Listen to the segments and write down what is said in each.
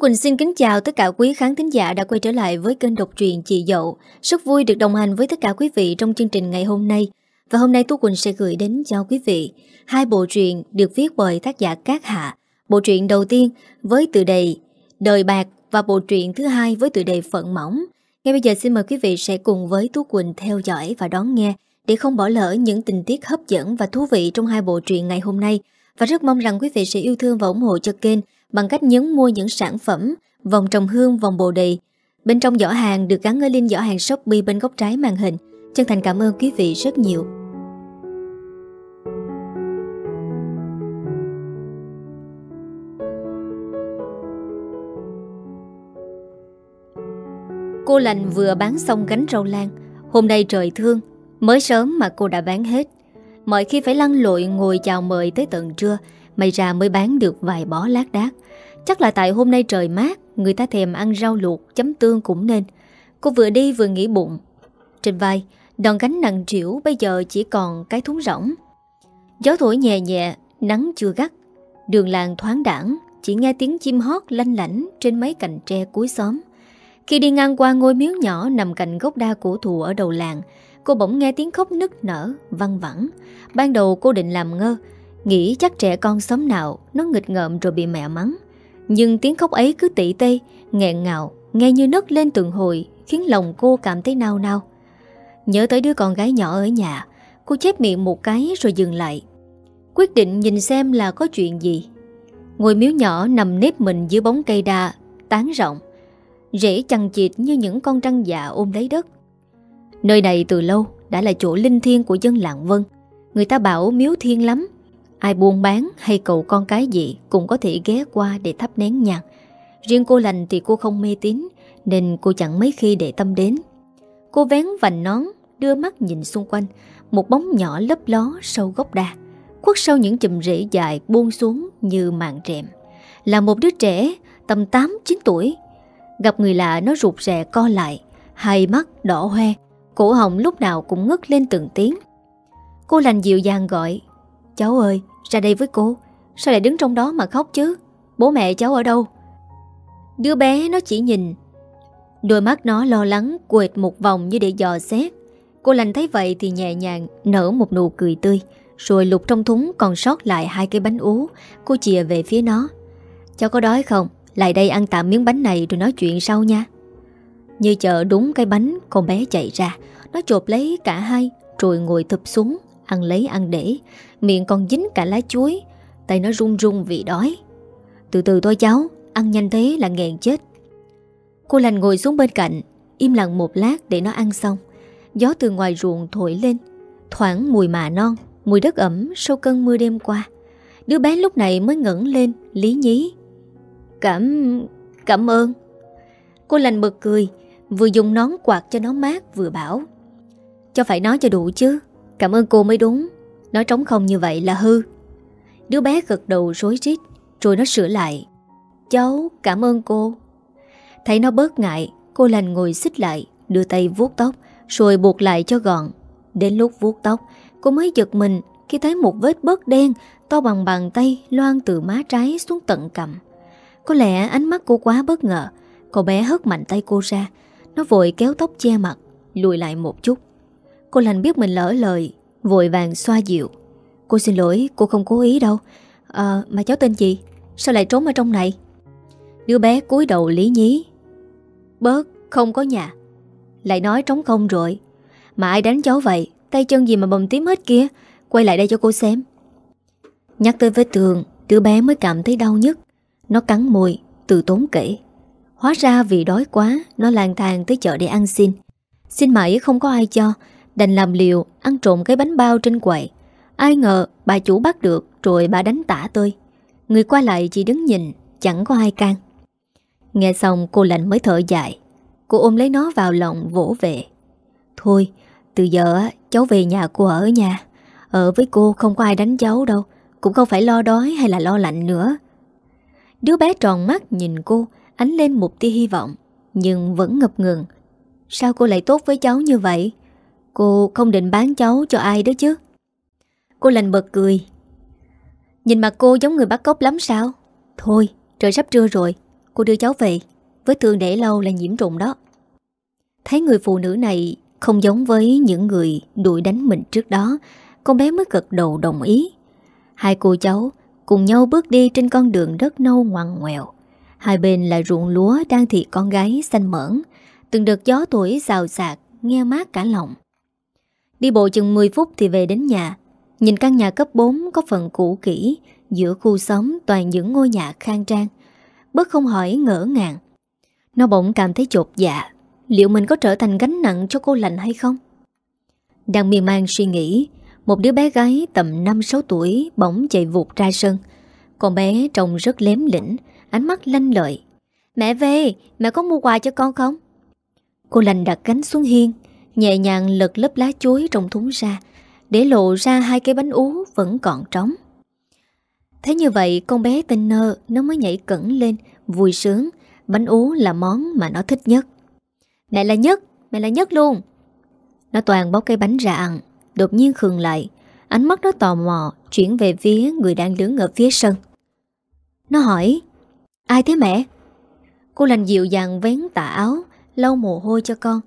Quỳnh xin kính chào tất cả quý khán thính giả đã quay trở lại với kênh độc truyện Chị Dậu. Rất vui được đồng hành với tất cả quý vị trong chương trình ngày hôm nay. Và hôm nay Tú Quỳnh sẽ gửi đến cho quý vị hai bộ truyện được viết bởi tác giả Cát Hạ. Bộ truyện đầu tiên với tựa đề Đời Bạc và bộ truyện thứ hai với tựa đề Phận Mỏng. Ngay bây giờ xin mời quý vị sẽ cùng với Tú Quỳnh theo dõi và đón nghe để không bỏ lỡ những tình tiết hấp dẫn và thú vị trong hai bộ truyện ngày hôm nay. Và rất mong rằng quý vị sẽ yêu thương và ủng hộ cho kênh bằng cách nhấn mua những sản phẩm vòng trồng hương, vòng bồ đề. Bên trong giỏ hàng được gắn ở link giỏ hàng Shopee bên góc trái màn hình. Chân thành cảm ơn quý vị rất nhiều. Cô lành vừa bán xong gánh rau lan Hôm nay trời thương Mới sớm mà cô đã bán hết Mọi khi phải lăn lội ngồi chào mời tới tận trưa May ra mới bán được vài bó lát đác. Chắc là tại hôm nay trời mát, Người ta thèm ăn rau luộc, chấm tương cũng nên. Cô vừa đi vừa nghĩ bụng. Trên vai, Đòn gánh nặng trĩu bây giờ chỉ còn cái thúng rỗng. Gió thổi nhẹ nhẹ, Nắng chưa gắt. Đường làng thoáng đảng Chỉ nghe tiếng chim hót lanh lảnh Trên mấy cành tre cuối xóm. Khi đi ngang qua ngôi miếu nhỏ Nằm cạnh gốc đa cổ thụ ở đầu làng, Cô bỗng nghe tiếng khóc nức nở, Văng vẳng. Ban đầu cô định làm ngơ Nghĩ chắc trẻ con xóm nào Nó nghịch ngợm rồi bị mẹ mắng. Nhưng tiếng khóc ấy cứ tỉ tê, Nghẹn ngào, Nghe như nấc lên từng hồi, Khiến lòng cô cảm thấy nao nao. Nhớ tới đứa con gái nhỏ ở nhà, Cô chép miệng một cái rồi dừng lại. Quyết định nhìn xem là có chuyện gì. Ngôi miếu nhỏ nằm nếp mình dưới bóng cây đa, Tán rộng, Rễ chằng chịt như những con trăng dạ ôm lấy đất. Nơi này từ lâu đã là chỗ linh thiêng của dân lạng vân. Người ta bảo miếu thiên lắm Ai buôn bán hay cậu con cái gì Cũng có thể ghé qua để thắp nén nhạc. Riêng cô lành thì cô không mê tín, Nên cô chẳng mấy khi để tâm đến. Cô vén vành nón, Đưa mắt nhìn xung quanh, Một bóng nhỏ lấp ló sau gốc đa. Khuất sau những chùm rễ dài buông xuống như mạng rèm Là một đứa trẻ, tầm 8-9 tuổi. Gặp người lạ, nó rụt rè co lại, Hai mắt đỏ hoe. Cổ họng lúc nào cũng ngất lên từng tiếng. Cô lành dịu dàng gọi, Cháu ơi ra đây với cô, Sao lại đứng trong đó mà khóc chứ? Bố mẹ cháu ở đâu? Đứa bé nó chỉ nhìn. Đôi mắt nó lo lắng, quệt một vòng như để dò xét. Cô lành thấy vậy thì nhẹ nhàng, Nở một nụ cười tươi, Rồi lục trong thúng còn sót lại hai cái bánh ú. Cô chìa về phía nó. Cháu có đói không? Lại đây ăn tạm miếng bánh này rồi nói chuyện sau nha. Như chợ đúng cái bánh, Con bé chạy ra. Nó chộp lấy cả hai, Rồi ngồi thụp xuống. Ăn lấy ăn để. Miệng còn dính cả lá chuối. Tay nó run run vì đói. Từ từ thôi cháu, Ăn nhanh thế là nghẹn chết. Cô lành ngồi xuống bên cạnh, Im lặng một lát để nó ăn xong. Gió từ ngoài ruộng thổi lên, Thoảng mùi mạ non, Mùi đất ẩm sau cơn mưa đêm qua. Đứa bé lúc này mới ngẩng lên, Lý nhí. Cảm... cảm ơn. Cô lành bật cười, Vừa dùng nón quạt cho nó mát, vừa bảo, Cho phải nói cho đủ chứ. Cảm ơn cô mới đúng. Nói trống không như vậy là hư. Đứa bé gật đầu rối rít, Rồi nó sửa lại. Cháu, cảm ơn cô. Thấy nó bớt ngại, Cô lành ngồi xích lại, Đưa tay vuốt tóc, Rồi buộc lại cho gọn. Đến lúc vuốt tóc, Cô mới giật mình Khi thấy một vết bớt đen To bằng bàn tay loan từ má trái xuống tận cầm Có lẽ ánh mắt cô quá bất ngờ, Cậu bé hất mạnh tay cô ra, Nó vội kéo tóc che mặt, Lùi lại một chút. Cô lành biết mình lỡ lời, Vội vàng xoa dịu. Cô xin lỗi, cô không cố ý đâu. À mà cháu tên gì? Sao lại trốn ở trong này? Đứa bé cúi đầu lý nhí. Bớt, không có nhà. Lại nói trống không rồi. Mà ai đánh cháu vậy? Tay chân gì mà bầm tím hết kia? Quay lại đây cho cô xem. Nhắc tới vết tường Đứa bé mới cảm thấy đau nhất Nó cắn môi, từ tốn kể. Hóa ra vì đói quá, Nó lang thang tới chợ để ăn xin. Xin mãi không có ai cho. Đành làm liều, ăn trộm cái bánh bao trên quầy. Ai ngờ bà chủ bắt được, Rồi bà đánh tả tôi. Người qua lại chỉ đứng nhìn, Chẳng có ai can. Nghe xong cô lạnh mới thở dài. Cô ôm lấy nó vào lòng, vỗ về. Thôi, từ giờ cháu về nhà cô ở nhà. Ở với cô không có ai đánh cháu đâu, Cũng không phải lo đói hay là lo lạnh nữa. Đứa bé tròn mắt nhìn cô, Ánh lên một tia hy vọng, Nhưng vẫn ngập ngừng. Sao cô lại tốt với cháu như vậy? Cô không định bán cháu cho ai đó chứ Cô lành bật cười Nhìn mặt cô giống người bắt cóc lắm sao Thôi trời sắp trưa rồi Cô đưa cháu về với thương để lâu là nhiễm trùng đó Thấy người phụ nữ này Không giống với những người đuổi đánh mình trước đó Con bé mới gật đầu đồng ý Hai cô cháu cùng nhau bước đi trên con đường đất nâu ngoằn ngoèo. Hai bên là ruộng lúa đang thị con gái xanh mởn. Từng đợt gió tuổi xào xạc, nghe mát cả lòng. Đi bộ chừng 10 phút thì về đến nhà. Nhìn căn nhà cấp 4 có phần cũ kỹ, giữa khu xóm toàn những ngôi nhà khang trang. Bớt không hỏi ngỡ ngàng. Nó bỗng cảm thấy chột dạ. Liệu mình có trở thành gánh nặng cho cô lành hay không? Đang miên man suy nghĩ, một đứa bé gái tầm 5-6 tuổi bỗng chạy vụt ra sân. Con bé trông rất lém lĩnh, ánh mắt lanh lợi. Mẹ về, mẹ có mua quà cho con không? Cô lành đặt cánh xuống hiên, nhẹ nhàng lật lớp lá chuối trong thúng ra, để lộ ra hai cái bánh ú vẫn còn trống. Thế như vậy con bé tên nơ nó mới nhảy cẩn lên, vui sướng, bánh ú là món mà nó thích nhất. Mẹ là nhất, mẹ là nhất luôn. Nó toàn bóc cây bánh ra ăn, Đột nhiên khường lại Ánh mắt nó tò mò Chuyển về phía người đang đứng ở phía sân Nó hỏi Ai thế mẹ Cô lành dịu dàng vén tà áo Lau mồ hôi cho con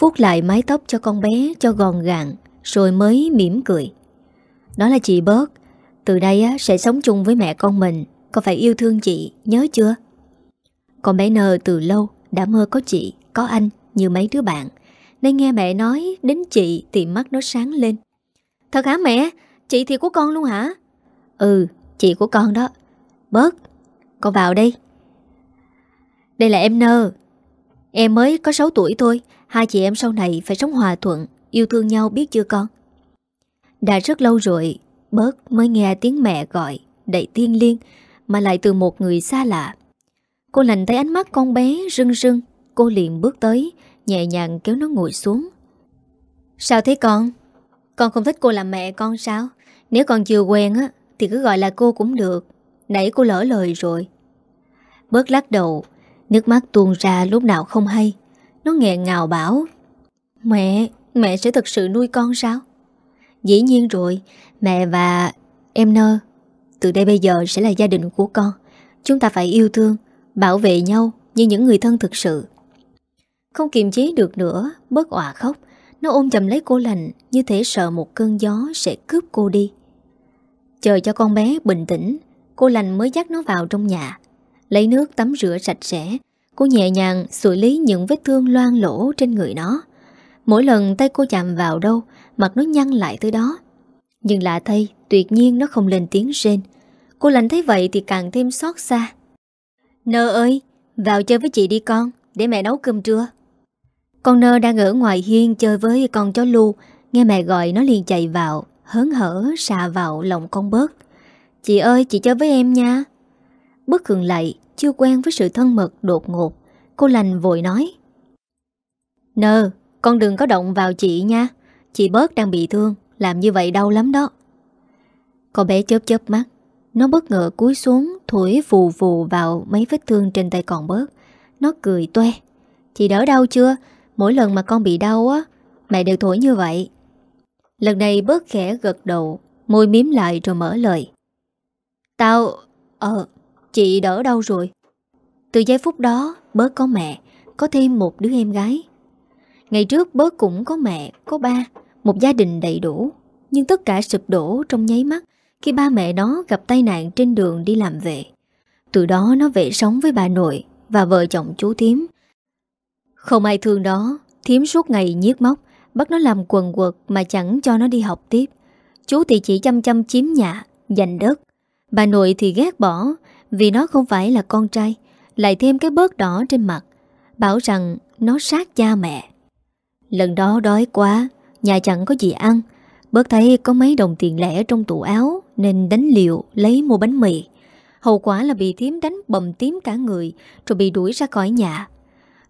Vuốt lại mái tóc cho con bé cho gòn gàng Rồi mới mỉm cười. Đó là chị bớt. Từ đây á, sẽ sống chung với mẹ con mình. Con phải yêu thương chị, nhớ chưa? Con bé nờ từ lâu Đã mơ có chị, có anh Như mấy đứa bạn. Nên nghe mẹ nói đến chị thì mắt nó sáng lên. Thật hả mẹ? Chị thì của con luôn hả? Ừ, chị của con đó. Bớt, con vào đây. Đây là em Nơ Em mới có 6 tuổi thôi Hai chị em sau này phải sống hòa thuận, Yêu thương nhau biết chưa con? Đã rất lâu rồi, Bớt mới nghe tiếng mẹ gọi, Đầy tiên liên, Mà lại từ một người xa lạ. Cô lành thấy ánh mắt con bé rưng rưng, Cô liền bước tới, Nhẹ nhàng kéo nó ngồi xuống. Sao thế con? Con không thích cô làm mẹ con sao? Nếu con chưa quen á, Thì cứ gọi là cô cũng được. Nãy cô lỡ lời rồi. Bớt lắc đầu, Nước mắt tuôn ra lúc nào không hay. Nó nghẹn ngào bảo Mẹ, mẹ sẽ thực sự nuôi con sao? Dĩ nhiên rồi Mẹ và em nơ Từ đây bây giờ sẽ là gia đình của con. Chúng ta phải yêu thương Bảo vệ nhau như những người thân thực sự. Không kiềm chế được nữa Bớt òa khóc. Nó ôm chầm lấy cô lành Như thể sợ một cơn gió sẽ cướp cô đi. Chờ cho con bé bình tĩnh Cô lành mới dắt nó vào trong nhà Lấy nước tắm rửa sạch sẽ Cô nhẹ nhàng xử lý những vết thương loang lỗ trên người nó. Mỗi lần tay cô chạm vào đâu, Mặt nó nhăn lại tới đó. Nhưng lạ thay, Tuyệt nhiên nó không lên tiếng rên. Cô lành thấy vậy thì càng thêm xót xa. Nơ ơi, Vào chơi với chị đi con, Để mẹ nấu cơm trưa. Con nơ đang ở ngoài hiên chơi với con chó lu. Nghe mẹ gọi nó liền chạy vào, Hớn hở xà vào lòng con bớt. Chị ơi, chị chơi với em nha. Bước cường lại chưa quen với sự thân mật đột ngột. Cô lành vội nói. Nơ con đừng có động vào chị nha. Chị bớt đang bị thương, Làm như vậy đau lắm đó. Con bé chớp chớp mắt. Nó bất ngờ cúi xuống, Thổi phù phù vào mấy vết thương trên tay còn bớt. Nó cười toe. Chị đỡ đau chưa? Mỗi lần mà con bị đau á, Mẹ đều thổi như vậy. Lần này bớt khẽ gật đầu, Môi miếm lại rồi mở lời. Tao... Ờ... Chị đỡ đâu rồi. Từ giây phút đó, Bớt có mẹ, Có thêm một đứa em gái. Ngày trước bớt cũng có mẹ, Có ba, Một gia đình đầy đủ. Nhưng tất cả sụp đổ trong nháy mắt Khi ba mẹ nó gặp tai nạn trên đường đi làm về. Từ đó nó về sống với bà nội Và vợ chồng chú Thiếm không ai thương đó Thiếm suốt ngày nhiếc móc, Bắt nó làm quần quật mà chẳng cho nó đi học tiếp. Chú thì chỉ chăm chăm chiếm nhà, Giành đất. Bà nội thì ghét bỏ vì nó không phải là con trai, Lại thêm cái bớt đỏ trên mặt, Bảo rằng nó sát cha mẹ. Lần đó đói quá, Nhà chẳng có gì ăn, Bớt thấy có mấy đồng tiền lẻ trong tủ áo Nên đánh liều lấy mua bánh mì. Hậu quả là bị thím đánh bầm tím cả người Rồi bị đuổi ra khỏi nhà.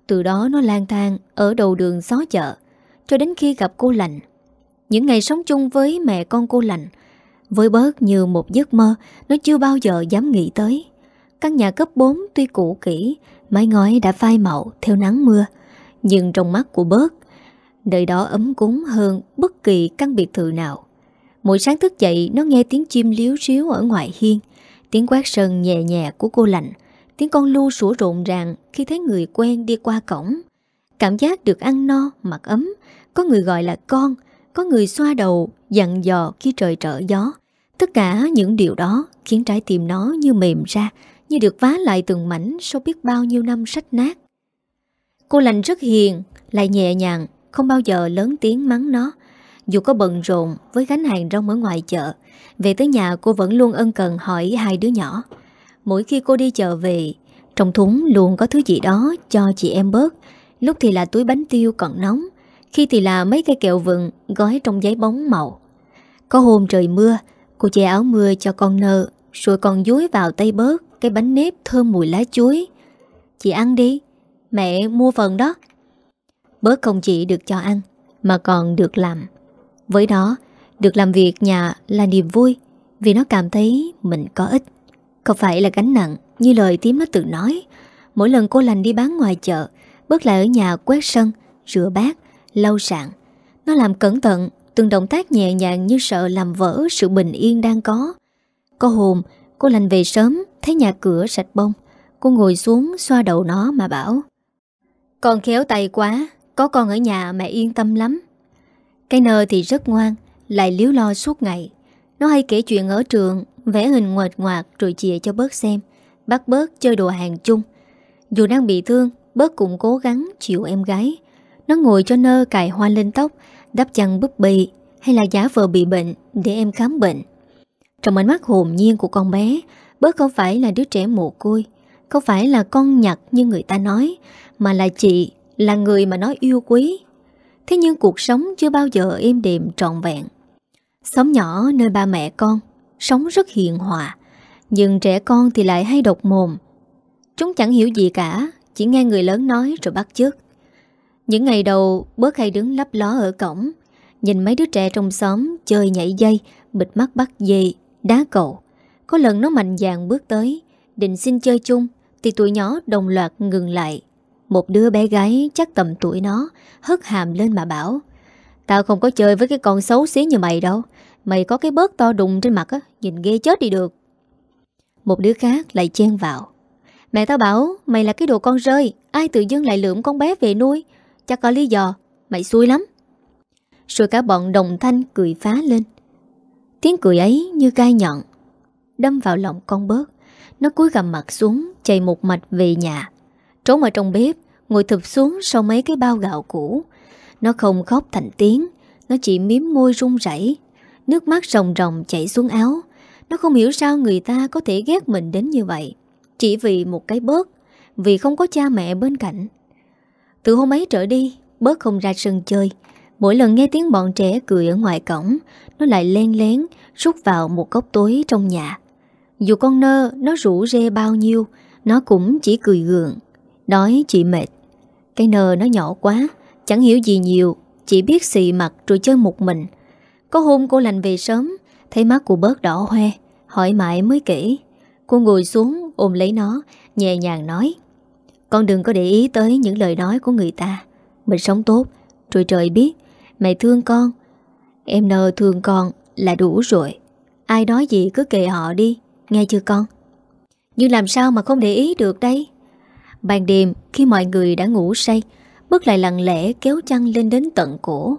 Từ đó nó lang thang ở đầu đường xó chợ Cho đến khi gặp cô lành. Những ngày sống chung với mẹ con cô lành, Với bớt như một giấc mơ, Nó chưa bao giờ dám nghĩ tới. Căn nhà cấp 4 tuy cũ kỹ Mái ngói đã phai màu theo nắng mưa Nhưng trong mắt của bớt nơi đó ấm cúng hơn bất kỳ căn biệt thự nào Mỗi sáng thức dậy Nó nghe tiếng chim liếu xíu ở ngoài hiên Tiếng quát sân nhẹ nhẹ của cô lạnh Tiếng con lu sủa rộn ràng khi thấy người quen đi qua cổng. Cảm giác được ăn no, mặc ấm. Có người gọi là con, có người xoa đầu, dặn dò khi trời trở gió. Tất cả những điều đó khiến trái tim nó như mềm ra, như được vá lại từng mảnh sau biết bao nhiêu năm sách nát. Cô lành rất hiền, lại nhẹ nhàng, không bao giờ lớn tiếng mắng nó. Dù có bận rộn với gánh hàng rong ở ngoài chợ, về tới nhà cô vẫn luôn ân cần hỏi hai đứa nhỏ. Mỗi khi cô đi chợ về, trong thúng luôn có thứ gì đó cho chị em bớt. Lúc thì là túi bánh tiêu còn nóng, khi thì là mấy cây kẹo vừng gói trong giấy bóng màu. Có hôm trời mưa, cô che áo mưa cho con nơ, rồi còn dúi vào tay bớt cái bánh nếp thơm mùi lá chuối. Chị ăn đi, mẹ mua phần đó. Bớt không chỉ được cho ăn, mà còn được làm. Với đó, được làm việc nhà là niềm vui, vì nó cảm thấy mình có ích. Không phải là gánh nặng, như lời tím nó tự nói. Mỗi lần cô lành đi bán ngoài chợ, bớt lại ở nhà quét sân, rửa bát, lau sạn. Nó làm cẩn thận, từng động tác nhẹ nhàng như sợ làm vỡ sự bình yên đang có. Có hôm, cô lành về sớm, thấy nhà cửa sạch bông. Cô ngồi xuống xoa đầu nó mà bảo Con khéo tay quá, có con ở nhà mẹ yên tâm lắm. Cái nơ thì rất ngoan, lại liếu lo suốt ngày. Nó hay kể chuyện ở trường, vẽ hình ngoệt ngoạc rồi chìa cho bớt xem. Bắt bớt chơi đồ hàng chung. Dù đang bị thương, bớt cũng cố gắng chịu em gái. Nó ngồi cho nơ cài hoa lên tóc, đắp chăn búp bì hay là giả vờ bị bệnh để em khám bệnh. Trong ánh mắt hồn nhiên của con bé, bớt không phải là đứa trẻ mồ côi, không phải là con nhặt như người ta nói, mà là chị, là người mà nó yêu quý. Thế nhưng cuộc sống chưa bao giờ êm đềm trọn vẹn. Sống nhỏ nơi ba mẹ con, sống rất hiền hòa, nhưng trẻ con thì lại hay độc mồm. Chúng chẳng hiểu gì cả, chỉ nghe người lớn nói rồi bắt chước. Những ngày đầu bớt hay đứng lấp ló ở cổng Nhìn mấy đứa trẻ trong xóm chơi nhảy dây Bịt mắt bắt dây, đá cầu có lần nó mạnh dạn bước tới, Định xin chơi chung, Thì tụi nhỏ đồng loạt ngừng lại. Một đứa bé gái chắc tầm tuổi nó, Hất hàm lên mà bảo, Tao không có chơi với cái con xấu xí như mày đâu. Mày có cái bớt to đùng trên mặt á, Nhìn ghê chết đi được. Một đứa khác lại chen vào, Mẹ tao bảo mày là cái đồ con rơi, Ai tự dưng lại lượm con bé về nuôi? Chắc có lý do, Mày xui lắm. Rồi cả bọn đồng thanh cười phá lên. Tiếng cười ấy như gai nhọn. Đâm vào lòng con bớt. Nó cúi gầm mặt xuống Chạy một mạch về nhà. Trốn ở trong bếp, Ngồi thụp xuống sau mấy cái bao gạo cũ. Nó không khóc thành tiếng, Nó chỉ miếm môi run rẩy. Nước mắt ròng ròng chảy xuống áo. Nó không hiểu sao người ta có thể ghét mình đến như vậy. Chỉ vì một cái bớt, Vì không có cha mẹ bên cạnh. Từ hôm ấy trở đi, Bớt không ra sân chơi. Mỗi lần nghe tiếng bọn trẻ cười ở ngoài cổng, Nó lại len lén Rút vào một cốc tối trong nhà. Dù con nơ nó rủ rê bao nhiêu, Nó cũng chỉ cười gượng, Nói, chị mệt. Cái nơ nó nhỏ quá, Chẳng hiểu gì nhiều, Chỉ biết xì mặt rồi chơi một mình. Có hôm cô lành về sớm, Thấy mắt cô bớt đỏ hoe, Hỏi mãi mới kể. Cô ngồi xuống ôm lấy nó, Nhẹ nhàng nói, con đừng có để ý tới những lời nói của người ta. Mình sống tốt, Rồi trời biết. Mẹ thương con, Em nơ thương con là đủ rồi. Ai nói gì cứ kệ họ đi. Nghe chưa con? Nhưng làm sao mà không để ý được đây? Ban đêm khi mọi người đã ngủ say Bước lại lặng lẽ kéo chăn lên đến tận cổ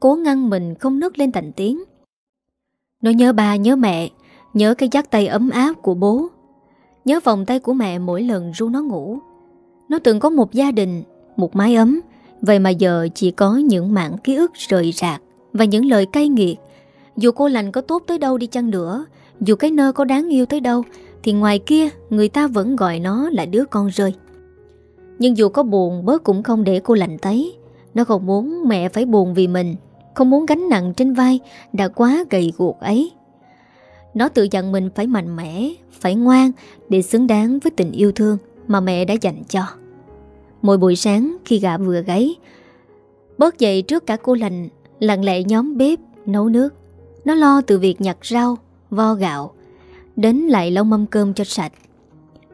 Cố ngăn mình không nứt lên thành tiếng. Nó nhớ ba nhớ mẹ Nhớ cái giác tay ấm áp của bố. Nhớ vòng tay của mẹ mỗi lần ru nó ngủ. Nó từng có một gia đình, một mái ấm Vậy mà giờ chỉ có những mảng ký ức rời rạc Và những lời cay nghiệt. Dù cô lành có tốt tới đâu đi chăng nữa dù cái nơ có đáng yêu tới đâu, Thì ngoài kia, người ta vẫn gọi nó là đứa con rơi. Nhưng dù có buồn bớt cũng không để cô lành thấy Nó không muốn mẹ phải buồn vì mình, Không muốn gánh nặng trên vai Đã quá gầy guộc ấy. Nó tự dặn mình phải mạnh mẽ, Phải ngoan Để xứng đáng với tình yêu thương Mà mẹ đã dành cho. Mỗi buổi sáng khi gà vừa gáy, Bớt dậy trước cả cô lành, Lặng lẽ nhóm bếp, nấu nước. Nó lo từ việc nhặt rau Vo gạo, Đến lại lau mâm cơm cho sạch.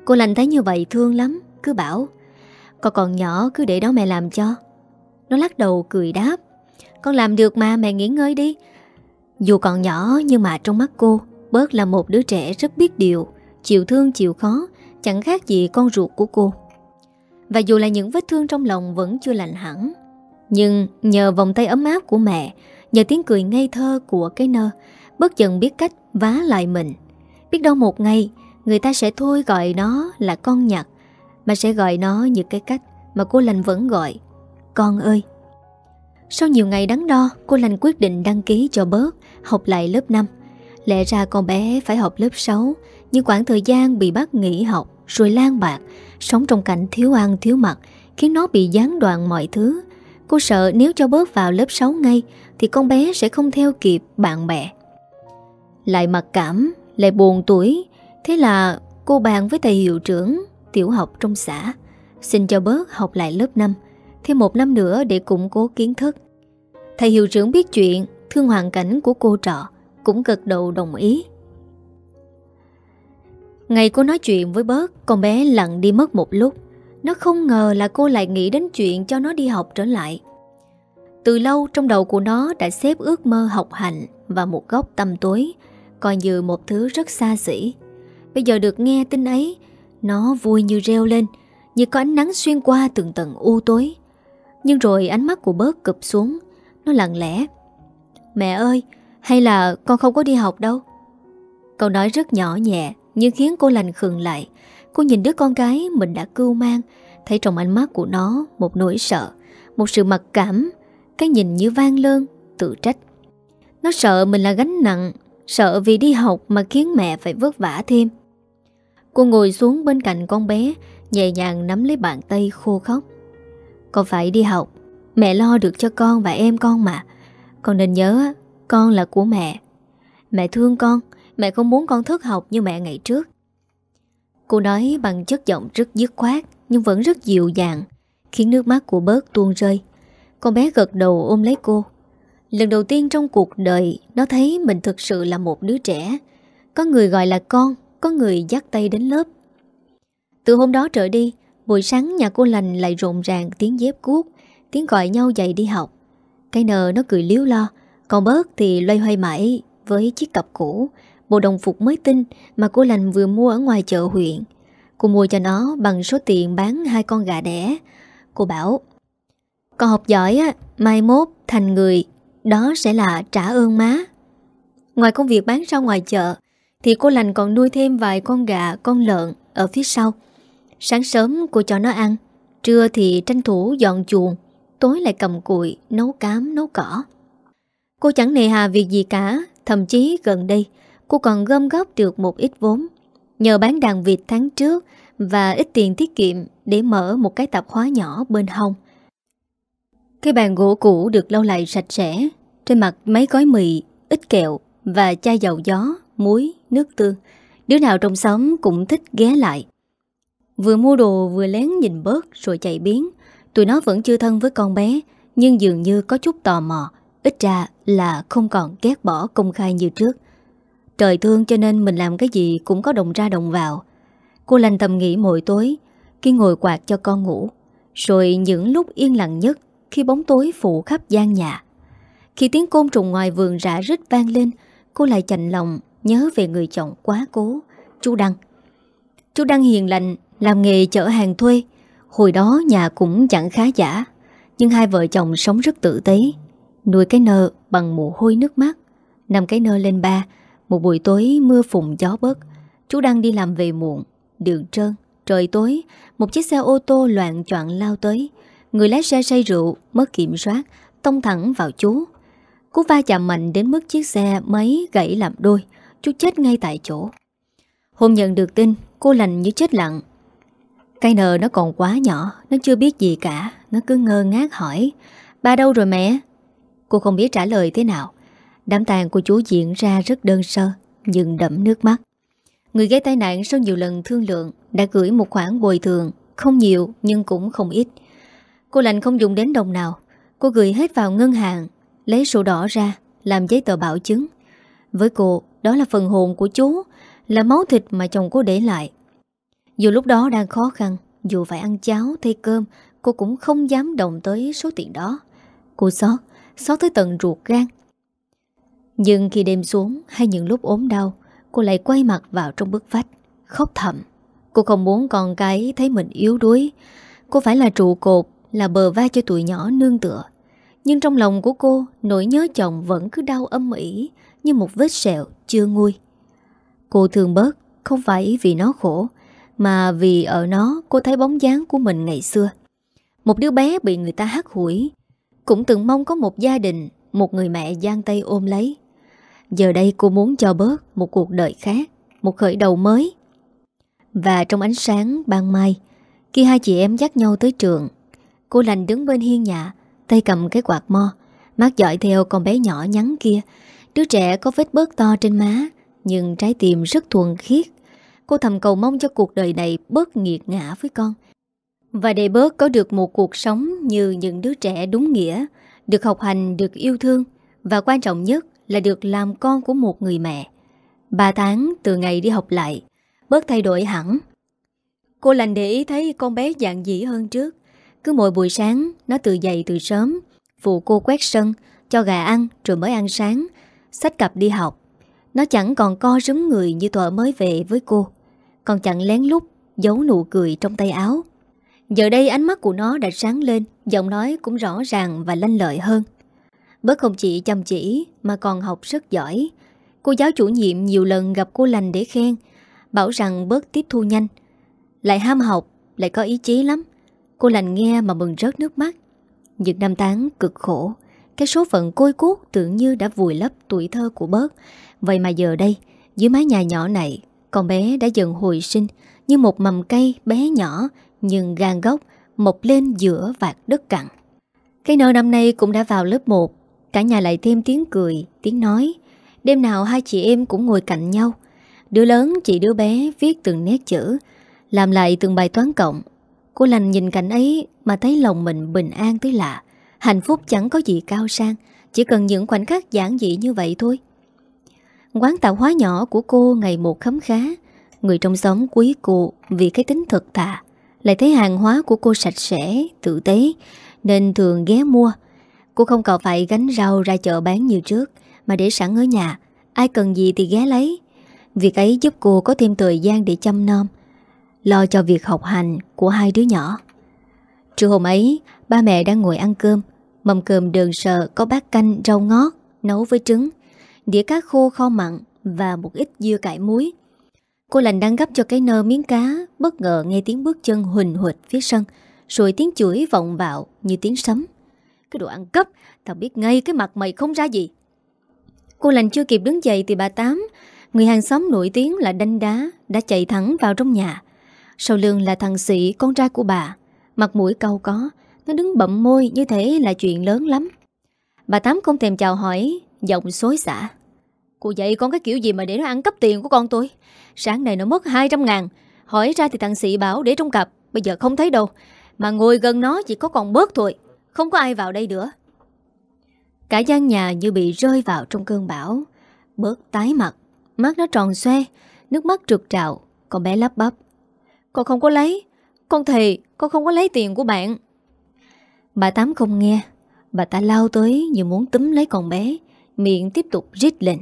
Cô lành thấy như vậy thương lắm, Cứ bảo Con còn nhỏ cứ để đó mẹ làm cho. Nó lắc đầu cười đáp, Con làm được mà, mẹ nghỉ ngơi đi. Dù còn nhỏ nhưng mà trong mắt cô, Bớt là một đứa trẻ rất biết điều, Chịu thương chịu khó, Chẳng khác gì con ruột của cô. Và dù là những vết thương trong lòng vẫn chưa lành hẳn, Nhưng nhờ vòng tay ấm áp của mẹ, Nhờ tiếng cười ngây thơ của cái nơ Bất dần biết cách vá lại mình. Biết đâu một ngày, Người ta sẽ thôi gọi nó là con nhặt Mà sẽ gọi nó như cái cách Mà cô lành vẫn gọi, Con ơi. Sau nhiều ngày đắn đo, Cô lành quyết định đăng ký cho bớt, Học lại lớp 5 Lẽ ra con bé phải học lớp 6 Nhưng khoảng thời gian bị bắt nghỉ học Rồi lan bạc, Sống trong cảnh thiếu ăn thiếu mặc, Khiến nó bị gián đoạn mọi thứ. Cô sợ nếu cho bớt vào lớp 6 ngay, Thì con bé sẽ không theo kịp bạn bè. Lại mặc cảm, Lại buồn tuổi. Thế là cô bàn với thầy hiệu trưởng Tiểu học trong xã, Xin cho bớt học lại lớp 5 Thêm một năm nữa để củng cố kiến thức. Thầy hiệu trưởng biết chuyện, Thương hoàn cảnh của cô trọ, Cũng gật đầu đồng ý. Ngày cô nói chuyện với bớt, Con bé lặng đi mất một lúc. Nó không ngờ là cô lại nghĩ đến chuyện Cho nó đi học trở lại. Từ lâu trong đầu của nó đã xếp ước mơ học hành Và một góc tâm tối. Coi như một thứ rất xa xỉ. Bây giờ được nghe tin ấy, Nó vui như reo lên, Như có ánh nắng xuyên qua từng tầng u tối. Nhưng rồi ánh mắt của bớt cụp xuống, Nó lặng lẽ, Mẹ ơi, Hay là con không có đi học đâu? Câu nói rất nhỏ nhẹ, Nhưng khiến cô lành khừng lại. Cô nhìn đứa con gái mình đã cưu mang, Thấy trong ánh mắt của nó Một nỗi sợ, Một sự mặc cảm. Cái nhìn như vang lơn, Tự trách. Nó sợ mình là gánh nặng Sợ vì đi học mà khiến mẹ phải vất vả thêm. Cô ngồi xuống bên cạnh con bé, Nhẹ nhàng nắm lấy bàn tay khô khóc. Con phải đi học, Mẹ lo được cho con và em con mà. Con nên nhớ, Con là của mẹ. Mẹ thương con, Mẹ không muốn con thất học như mẹ ngày trước. Cô nói bằng chất giọng rất dứt khoát, Nhưng vẫn rất dịu dàng, Khiến nước mắt của bớt tuôn rơi. Con bé gật đầu ôm lấy cô. Lần đầu tiên trong cuộc đời Nó thấy mình thực sự là một đứa trẻ Có người gọi là con có người dắt tay đến lớp. Từ hôm đó trở đi, buổi sáng nhà cô lành lại rộn ràng tiếng dép cuốc, tiếng gọi nhau dậy đi học. Cái nờ nó cười liếu lo, còn bớt thì loay hoay mãi với chiếc cặp cũ, bộ đồng phục mới tinh mà cô lành vừa mua ở ngoài chợ huyện. Cô mua cho nó bằng số tiền bán hai con gà đẻ. Cô bảo, con học giỏi á, mai mốt thành người, đó sẽ là trả ơn má. Ngoài công việc bán ra ngoài chợ, thì cô lành còn nuôi thêm vài con gà, con lợn ở phía sau. Sáng sớm cô cho nó ăn, trưa thì tranh thủ dọn chuồng, tối lại cầm cụi, nấu cám, nấu cỏ. Cô chẳng nề hà việc gì cả, thậm chí gần đây cô còn gom góp được một ít vốn. Nhờ bán đàn vịt tháng trước và ít tiền tiết kiệm để mở một cái tạp hóa nhỏ bên hông. Cái bàn gỗ cũ được lau lại sạch sẽ, trên mặt mấy gói mì, ít kẹo và chai dầu gió muối, nước tương. Đứa nào trong xóm cũng thích ghé lại. Vừa mua đồ vừa lén nhìn bớt rồi chạy biến. Tụi nó vẫn chưa thân với con bé Nhưng dường như có chút tò mò. Ít ra là không còn ghét bỏ công khai như trước. Trời thương cho nên mình làm cái gì cũng có đồng ra đồng vào. Cô lành tầm nghĩ mỗi tối Khi ngồi quạt cho con ngủ. Rồi những lúc yên lặng nhất Khi bóng tối phủ khắp gian nhà. Khi tiếng côn trùng ngoài vườn rã rít vang lên Cô lại chạnh lòng Nhớ về người chồng quá cố Chú Đăng. Chú Đăng hiền lành Làm nghề chở hàng thuê. Hồi đó nhà cũng chẳng khá giả Nhưng hai vợ chồng sống rất tự tế. Nuôi cái nơ bằng mồ hôi nước mắt. Nằm cái nơ lên ba Một buổi tối mưa phùng gió bớt. Chú Đăng đi làm về muộn Đường trơn, trời tối. Một chiếc xe ô tô loạn choạng lao tới. Người lái xe say rượu, mất kiểm soát Tông thẳng vào chú. Cú va chạm mạnh đến mức chiếc xe máy gãy làm đôi, Chú chết ngay tại chỗ. Hôm nhận được tin, Cô lành như chết lặng. Cây nờ nó còn quá nhỏ, Nó chưa biết gì cả, Nó cứ ngơ ngác hỏi, Ba đâu rồi mẹ? Cô không biết trả lời thế nào. Đám tàn của chú diễn ra rất đơn sơ, Nhưng đẫm nước mắt. Người gây tai nạn sau nhiều lần thương lượng Đã gửi một khoản bồi thường, Không nhiều nhưng cũng không ít. Cô lành không dùng đến đồng nào, Cô gửi hết vào ngân hàng Lấy sổ đỏ ra, Làm giấy tờ bảo chứng. Với cô, đó là phần hồn của chú, Là máu thịt mà chồng cô để lại. Dù lúc đó đang khó khăn, Dù phải ăn cháo, thay cơm, Cô cũng không dám động tới số tiền đó. Cô xót Xót tới tận ruột gan. Nhưng khi đêm xuống, Hay những lúc ốm đau, Cô lại quay mặt vào trong bức vách, Khóc thầm. Cô không muốn con cái thấy mình yếu đuối. Cô phải là trụ cột, Là bờ vai cho tụi nhỏ nương tựa. Nhưng trong lòng của cô, Nỗi nhớ chồng vẫn cứ đau âm ỉ, Như một vết sẹo chưa nguôi. Cô thương bớt, Không phải vì nó khổ, Mà vì ở nó cô thấy bóng dáng của mình ngày xưa. Một đứa bé bị người ta hắt hủi, Cũng từng mong có một gia đình, Một người mẹ giang tay ôm lấy. Giờ đây cô muốn cho bớt Một cuộc đời khác, Một khởi đầu mới. Và trong ánh sáng ban mai, Khi hai chị em dắt nhau tới trường, Cô lành đứng bên hiên nhà Tay cầm cái quạt mo. Mắt dõi theo con bé nhỏ nhắn kia. Đứa trẻ có vết bớt to trên má Nhưng trái tim rất thuần khiết. Cô thầm cầu mong cho cuộc đời này bớt nghiệt ngã với con. Và để bớt có được một cuộc sống như những đứa trẻ đúng nghĩa Được học hành, được yêu thương Và quan trọng nhất là được làm con của một người mẹ. Ba tháng từ ngày đi học lại Bớt thay đổi hẳn. Cô lành để ý thấy con bé dạng dĩ hơn trước. Cứ mỗi buổi sáng, Nó tự dậy từ sớm, Phụ cô quét sân, Cho gà ăn rồi mới ăn sáng. Xách cặp đi học, Nó chẳng còn co rúm người như thuở mới về với cô, Còn chẳng lén lút Giấu nụ cười trong tay áo. Giờ đây ánh mắt của nó đã sáng lên, Giọng nói cũng rõ ràng và lanh lợi hơn. Bớt không chỉ chăm chỉ Mà còn học rất giỏi. Cô giáo chủ nhiệm nhiều lần gặp cô lành để khen, Bảo rằng bớt tiếp thu nhanh. Lại ham học, Lại có ý chí lắm. Cô lành nghe mà mừng rớt nước mắt. Những năm tháng cực khổ Cái số phận côi cuốc tưởng như đã vùi lấp tuổi thơ của bớt. Vậy mà giờ đây Dưới mái nhà nhỏ này Con bé đã dần hồi sinh Như một mầm cây bé nhỏ Nhưng gan gốc Mọc lên giữa vạt đất cặn. Cây nợ năm nay cũng đã vào lớp 1 Cả nhà lại thêm tiếng cười, tiếng nói. Đêm nào hai chị em cũng ngồi cạnh nhau. Đứa lớn chị đứa bé viết từng nét chữ Làm lại từng bài toán cộng. Cô lành nhìn cảnh ấy Mà thấy lòng mình bình an tới lạ. Hạnh phúc chẳng có gì cao sang Chỉ cần những khoảnh khắc giản dị như vậy thôi. Quán tạo hóa nhỏ của cô ngày một khấm khá. Người trong xóm quý cô Vì cái tính thật thà Lại thấy hàng hóa của cô sạch sẽ, tử tế Nên thường ghé mua. Cô không còn phải gánh rau ra chợ bán như trước Mà để sẵn ở nhà. Ai cần gì thì ghé lấy. Việc ấy giúp cô có thêm thời gian để chăm nom. Lo cho việc học hành của hai đứa nhỏ. Trưa hôm ấy, Ba mẹ đang ngồi ăn cơm. Mâm cơm đơn sờ có bát canh rau ngót, Nấu với trứng, Đĩa cá khô kho mặn Và một ít dưa cải muối. Cô lành đang gấp cho cái nơ miếng cá, Bất ngờ nghe tiếng bước chân huỳnh huỵch phía sân, Rồi tiếng chửi vọng vào như tiếng sấm. Cái đồ ăn cấp Tao biết ngay cái mặt mày không ra gì. Cô lành chưa kịp đứng dậy thì bà Tám, Người hàng xóm nổi tiếng là đanh đá, Đã chạy thẳng vào trong nhà. Sau lưng là thằng sĩ con trai của bà. Mặt mũi câu có Nó đứng bậm môi như thế là chuyện lớn lắm. Bà Tám không thèm chào hỏi Giọng xối xả. Cô dạy con cái kiểu gì mà để nó ăn cắp tiền của con tôi? Sáng nay nó mất 200 ngàn. Hỏi ra thì thằng sĩ bảo để trong cặp Bây giờ không thấy đâu. Mà ngồi gần nó chỉ có còn bớt thôi Không có ai vào đây nữa. Cả gian nhà như bị rơi vào trong cơn bão. Bớt tái mặt Mắt nó tròn xoe Nước mắt trượt trào, Con bé lắp bắp. Con không có lấy. Con thề, con không có lấy tiền của bạn. Bà Tám không nghe. Bà ta lao tới như muốn túm lấy con bé, Miệng tiếp tục rít lên.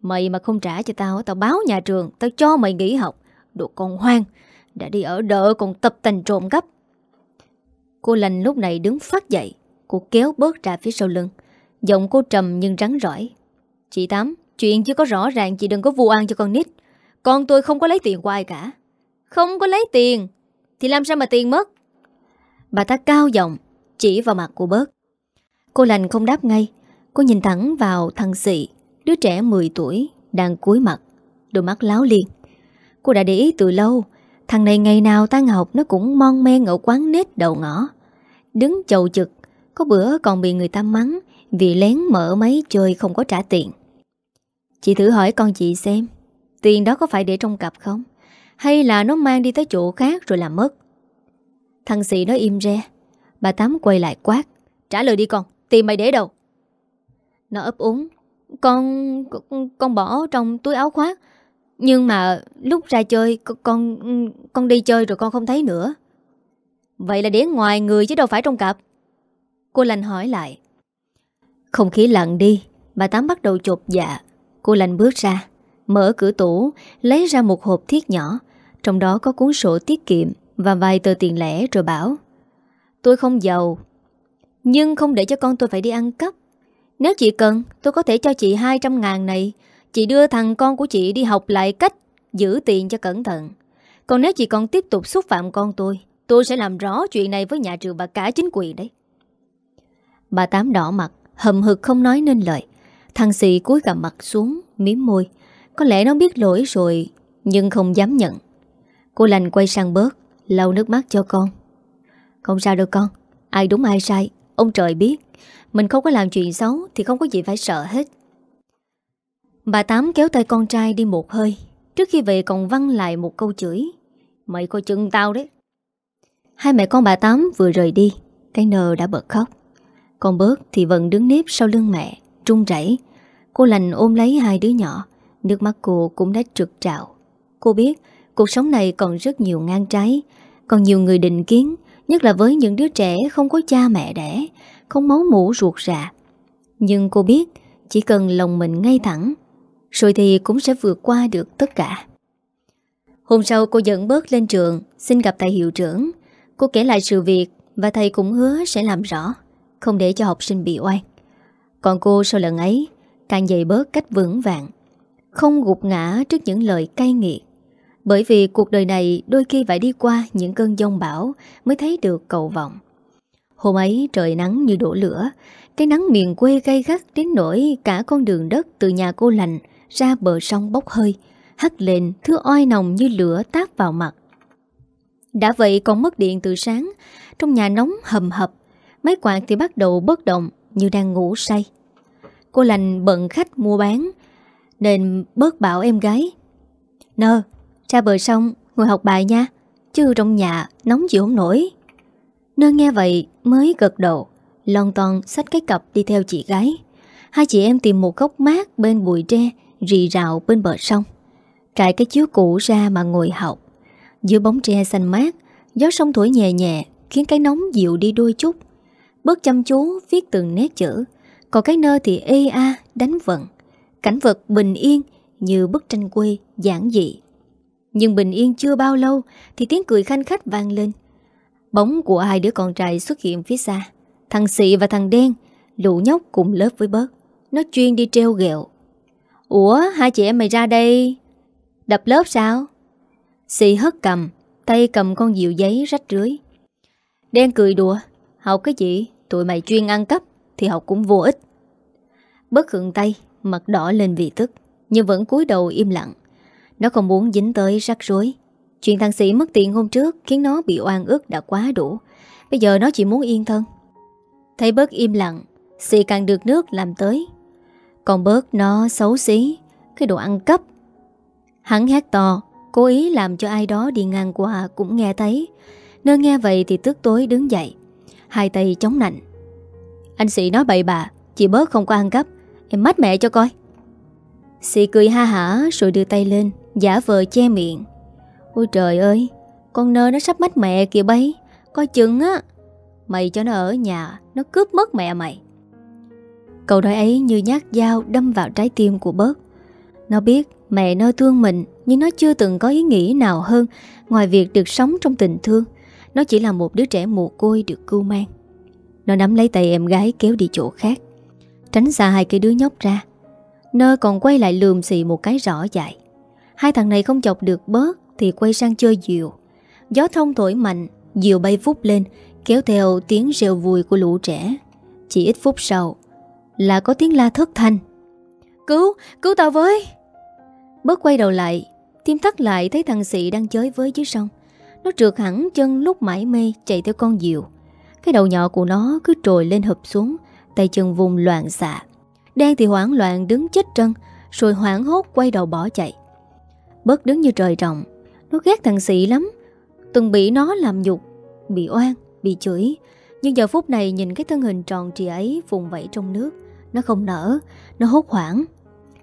Mày mà không trả cho tao Tao báo nhà trường, Tao cho mày nghỉ học. Đồ con hoang, Đã đi ở đợ còn tập tành trộm cắp Cô lành lúc này đứng phát dậy, Cô kéo bớt ra phía sau lưng. Giọng cô trầm nhưng rắn rỏi. Chị Tám, Chuyện chưa có rõ ràng, chị đừng có vu oan cho con nít. Con tôi không có lấy tiền của ai cả. Không có lấy tiền, Thì làm sao mà tiền mất? Bà ta cao giọng Chỉ vào mặt của bớt. Cô lành không đáp ngay. Cô nhìn thẳng vào thằng Sĩ, Đứa trẻ 10 tuổi, Đang cúi mặt, Đôi mắt láo liền Cô đã để ý từ lâu, Thằng này ngày nào tan học nó cũng mon men ở quán nết đầu ngõ. Đứng chầu chực Có bữa còn bị người ta mắng Vì lén mở máy chơi không có trả tiền. Chị thử hỏi con chị xem, Tiền đó có phải để trong cặp không? Hay là nó mang đi tới chỗ khác rồi làm mất? Thằng sĩ nó im re. Bà Tám quay lại quát. Trả lời đi con, tiền mày để đâu? Nó ấp úng. Con con bỏ trong túi áo khoác. Nhưng mà lúc ra chơi Con con đi chơi rồi con không thấy nữa. Vậy là để ngoài người chứ đâu phải trong cặp. Cô lành hỏi lại. Không khí lặng đi Bà Tám bắt đầu chột dạ. Cô lành bước ra Mở cửa tủ Lấy ra một hộp thiết nhỏ. Trong đó có cuốn sổ tiết kiệm Và vài tờ tiền lẻ rồi bảo, Tôi không giàu, Nhưng không để cho con tôi phải đi ăn cắp. Nếu chị cần, tôi có thể cho chị 200 ngàn này. Chị đưa thằng con của chị đi học lại cách Giữ tiền cho cẩn thận. Còn nếu chị còn tiếp tục xúc phạm con tôi Tôi sẽ làm rõ chuyện này với nhà trường và cả chính quyền đấy. Bà Tám đỏ mặt Hầm hực không nói nên lời. Thằng xì cúi gằm mặt xuống Miếm môi. Có lẽ nó biết lỗi rồi, Nhưng không dám nhận. Cô lành quay sang bớt, lau nước mắt cho con. Không sao đâu con, Ai đúng ai sai, Ông trời biết. Mình không có làm chuyện xấu Thì không có gì phải sợ hết. Bà Tám kéo tay con trai đi một hơi, Trước khi về còn văng lại một câu chửi. Mày coi chừng tao đấy. Hai mẹ con bà Tám vừa rời đi, Cái nờ đã bật khóc. Còn bớt thì vẫn đứng nếp sau lưng mẹ Trung rảy Cô lành ôm lấy hai đứa nhỏ, Nước mắt cô cũng đã trực trạo Cô biết cuộc sống này còn rất nhiều ngang trái. Còn nhiều người định kiến, Nhất là với những đứa trẻ không có cha mẹ đẻ, Không máu mũ ruột rạ. Nhưng cô biết, Chỉ cần lòng mình ngay thẳng, Rồi thì cũng sẽ vượt qua được tất cả. Hôm sau cô dẫn bớt lên trường, Xin gặp thầy hiệu trưởng. Cô kể lại sự việc Và thầy cũng hứa sẽ làm rõ, Không để cho học sinh bị oan Còn cô sau lần ấy, Càng dày bớt cách vững vàng, Không gục ngã trước những lời cay nghiệt. Bởi vì cuộc đời này Đôi khi phải đi qua những cơn giông bão Mới thấy được cầu vọng. Hôm ấy trời nắng như đổ lửa Cái nắng miền quê gay gắt đến nỗi Cả con đường đất từ nhà cô lành Ra bờ sông bốc hơi Hắt lên thứ oi nồng như lửa táp vào mặt. Đã vậy còn mất điện từ sáng Trong nhà nóng hầm hập Máy quạt thì bắt đầu bất động Như đang ngủ say. Cô lành bận khách mua bán Nên bớt bảo em gái Nơ, ra bờ sông, Ngồi học bài nha, Chứ trong nhà nóng chịu không nổi. Nơ nghe vậy mới gật đầu, Lon toàn xách cái cặp đi theo chị gái. Hai chị em tìm một góc mát Bên bụi tre, Rì rào bên bờ sông. Trải cái chiếu cũ ra mà ngồi học. Giữa bóng tre xanh mát, Gió sông thổi nhẹ nhẹ, Khiến cái nóng dịu đi đôi chút. Bớt chăm chú viết từng nét chữ, Còn cái nơ thì ê a, đánh vận Cảnh vật bình yên Như bức tranh quê giản dị. Nhưng bình yên chưa bao lâu Thì tiếng cười khanh khách vang lên. Bóng của hai đứa con trai xuất hiện phía xa. Thằng Xị và thằng Đen, Lũ nhóc cùng lớp với bớt. Nó chuyên đi treo ghẹo Ủa, hai chị em mày ra đây? Đập lớp sao? Xì hất cầm, Tay cầm con diệu giấy rách rưới. Đen cười đùa. Học cái gì? Tụi mày chuyên ăn cắp Thì học cũng vô ích. Bớt khựng tay, Mặt đỏ lên vì tức, Nhưng vẫn cúi đầu im lặng. Nó không muốn dính tới rắc rối. Chuyện thằng sĩ mất tiền hôm trước Khiến nó bị oan ức đã quá đủ. Bây giờ nó chỉ muốn yên thân. Thấy bớt im lặng Sĩ càng được nước làm tới. Còn bớt nó xấu xí, Cái đồ ăn cấp Hắn hét to, Cố ý làm cho ai đó đi ngang qua cũng nghe thấy. Nơi nghe vậy thì tức tối đứng dậy, Hai tay chống nạnh. Anh sĩ nói bậy bà Chị bớt không có ăn cắp, Em mách mẹ cho coi. Sĩ cười ha hả rồi đưa tay lên. Giả vờ che miệng. Ôi trời ơi, Con nơ nó sắp mách mẹ kìa bay. Coi chừng á. Mày cho nó ở nhà, Nó cướp mất mẹ mày. Câu nói ấy như nhát dao đâm vào trái tim của bớt. Nó biết Mẹ nó thương mình, Nhưng nó chưa từng có ý nghĩ nào hơn Ngoài việc được sống trong tình thương. Nó chỉ là một đứa trẻ mồ côi được cưu mang. Nó nắm lấy tay em gái kéo đi chỗ khác, Tránh xa hai cái đứa nhóc ra. Nơ còn quay lại lườm xì một cái rõ dại Hai thằng này không chọc được bớt Thì quay sang chơi diều Gió thông thổi mạnh Diều bay phút lên Kéo theo tiếng rêu vui của lũ trẻ. Chỉ ít phút sau Là có tiếng la thất thanh. Cứu, cứu tao với! Bớt quay đầu lại Tim thắt lại thấy thằng sĩ đang chơi với dưới sông. Nó trượt hẳn chân lúc mãi mê Chạy theo con diều Cái đầu nhỏ của nó cứ trồi lên hợp xuống Tay chân vùng loạn xạ. Đen thì hoảng loạn đứng chết trân Rồi hoảng hốt quay đầu bỏ chạy. Bớt đứng như trời rộng. Nó ghét thằng sĩ lắm. Từng bị nó làm nhục Bị oan, bị chửi. Nhưng giờ phút này nhìn cái thân hình tròn trịa ấy Vùng vẫy trong nước Nó không nở, nó hốt hoảng.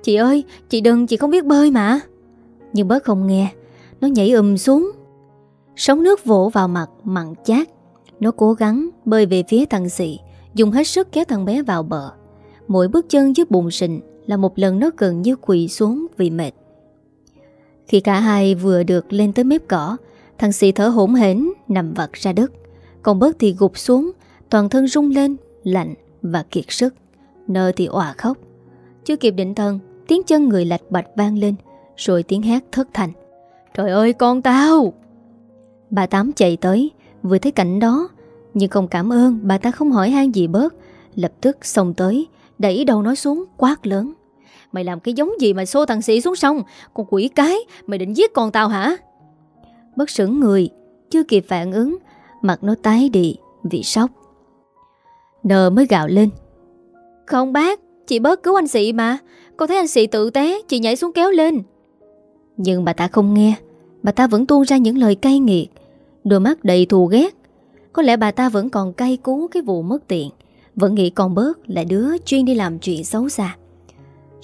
Chị ơi, chị đừng, chị không biết bơi mà. Nhưng bớt không nghe Nó nhảy ùm xuống. Sóng nước vỗ vào mặt, mặn chát. Nó cố gắng bơi về phía thằng sĩ Dùng hết sức kéo thằng bé vào bờ. Mỗi bước chân dưới bùn sình Là một lần nó gần như quỳ xuống vì mệt. Khi cả hai vừa được lên tới mép cỏ Thằng xì thở hổn hển nằm vật ra đất. Còn bớt thì gục xuống Toàn thân rung lên, lạnh và kiệt sức. Nơ thì òa khóc. Chưa kịp định thần Tiếng chân người lạch bạch vang lên Rồi tiếng hát thất thành. Trời ơi con tao! Bà Tám chạy tới Vừa thấy cảnh đó Nhưng không cảm ơn bà ta không hỏi han gì bớt Lập tức xông tới Đẩy đầu nó xuống quát lớn. Mày làm cái giống gì mà xô thằng sĩ xuống sông? Con quỷ cái, Mày định giết con tao hả? Bất sững người, Chưa kịp phản ứng, Mặt nó tái đi vì sốc. Nờ mới gạo lên. Không bác, Chị bớt cứu anh sĩ mà. Con thấy anh sĩ tự té, Chị nhảy xuống kéo lên. Nhưng bà ta không nghe. Bà ta vẫn tuôn ra những lời cay nghiệt. Đôi mắt đầy thù ghét. Có lẽ bà ta vẫn còn cay cú cái vụ mất tiện Vẫn nghĩ con bớt là đứa chuyên đi làm chuyện xấu xa.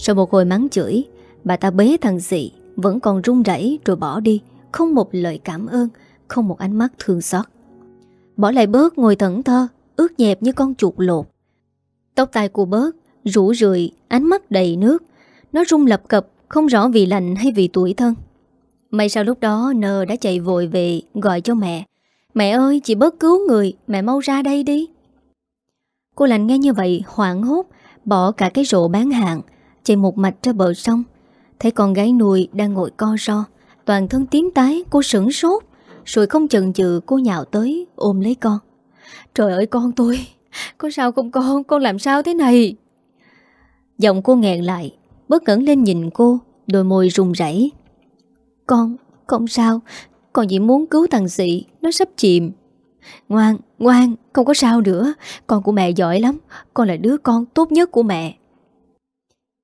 Sau một hồi mắng chửi, Bà ta bế thằng dị, Vẫn còn run rẩy rồi bỏ đi, Không một lời cảm ơn, Không một ánh mắt thương xót. Bỏ lại bớt ngồi thẫn thơ Ướt nhẹp như con chuột lột. Tóc tai của bớt rủ rượi, Ánh mắt đầy nước. Nó rung lập cập, Không rõ vì lạnh hay vì tuổi thân. May sau lúc đó nờ đã chạy vội về Gọi cho mẹ. Mẹ ơi, chị bớt cứu người, Mẹ mau ra đây đi. Cô lành nghe như vậy, hoảng hốt, Bỏ cả cái rổ bán hàng. Chạy một mạch ra bờ sông. Thấy con gái nuôi đang ngồi co ro, Toàn thân tím tái, cô sửng sốt, Rồi không chần chừ cô nhào tới Ôm lấy con. Trời ơi, con tôi Có sao không con Con làm sao thế này? Giọng cô nghẹn lại, Bất ngẩn lên nhìn cô, Đôi môi rung rảy Con Không sao? Con chỉ muốn cứu thằng sĩ, Nó sắp chìm. Ngoan Ngoan, Không có sao nữa, Con của mẹ giỏi lắm, Con là đứa con tốt nhất của mẹ.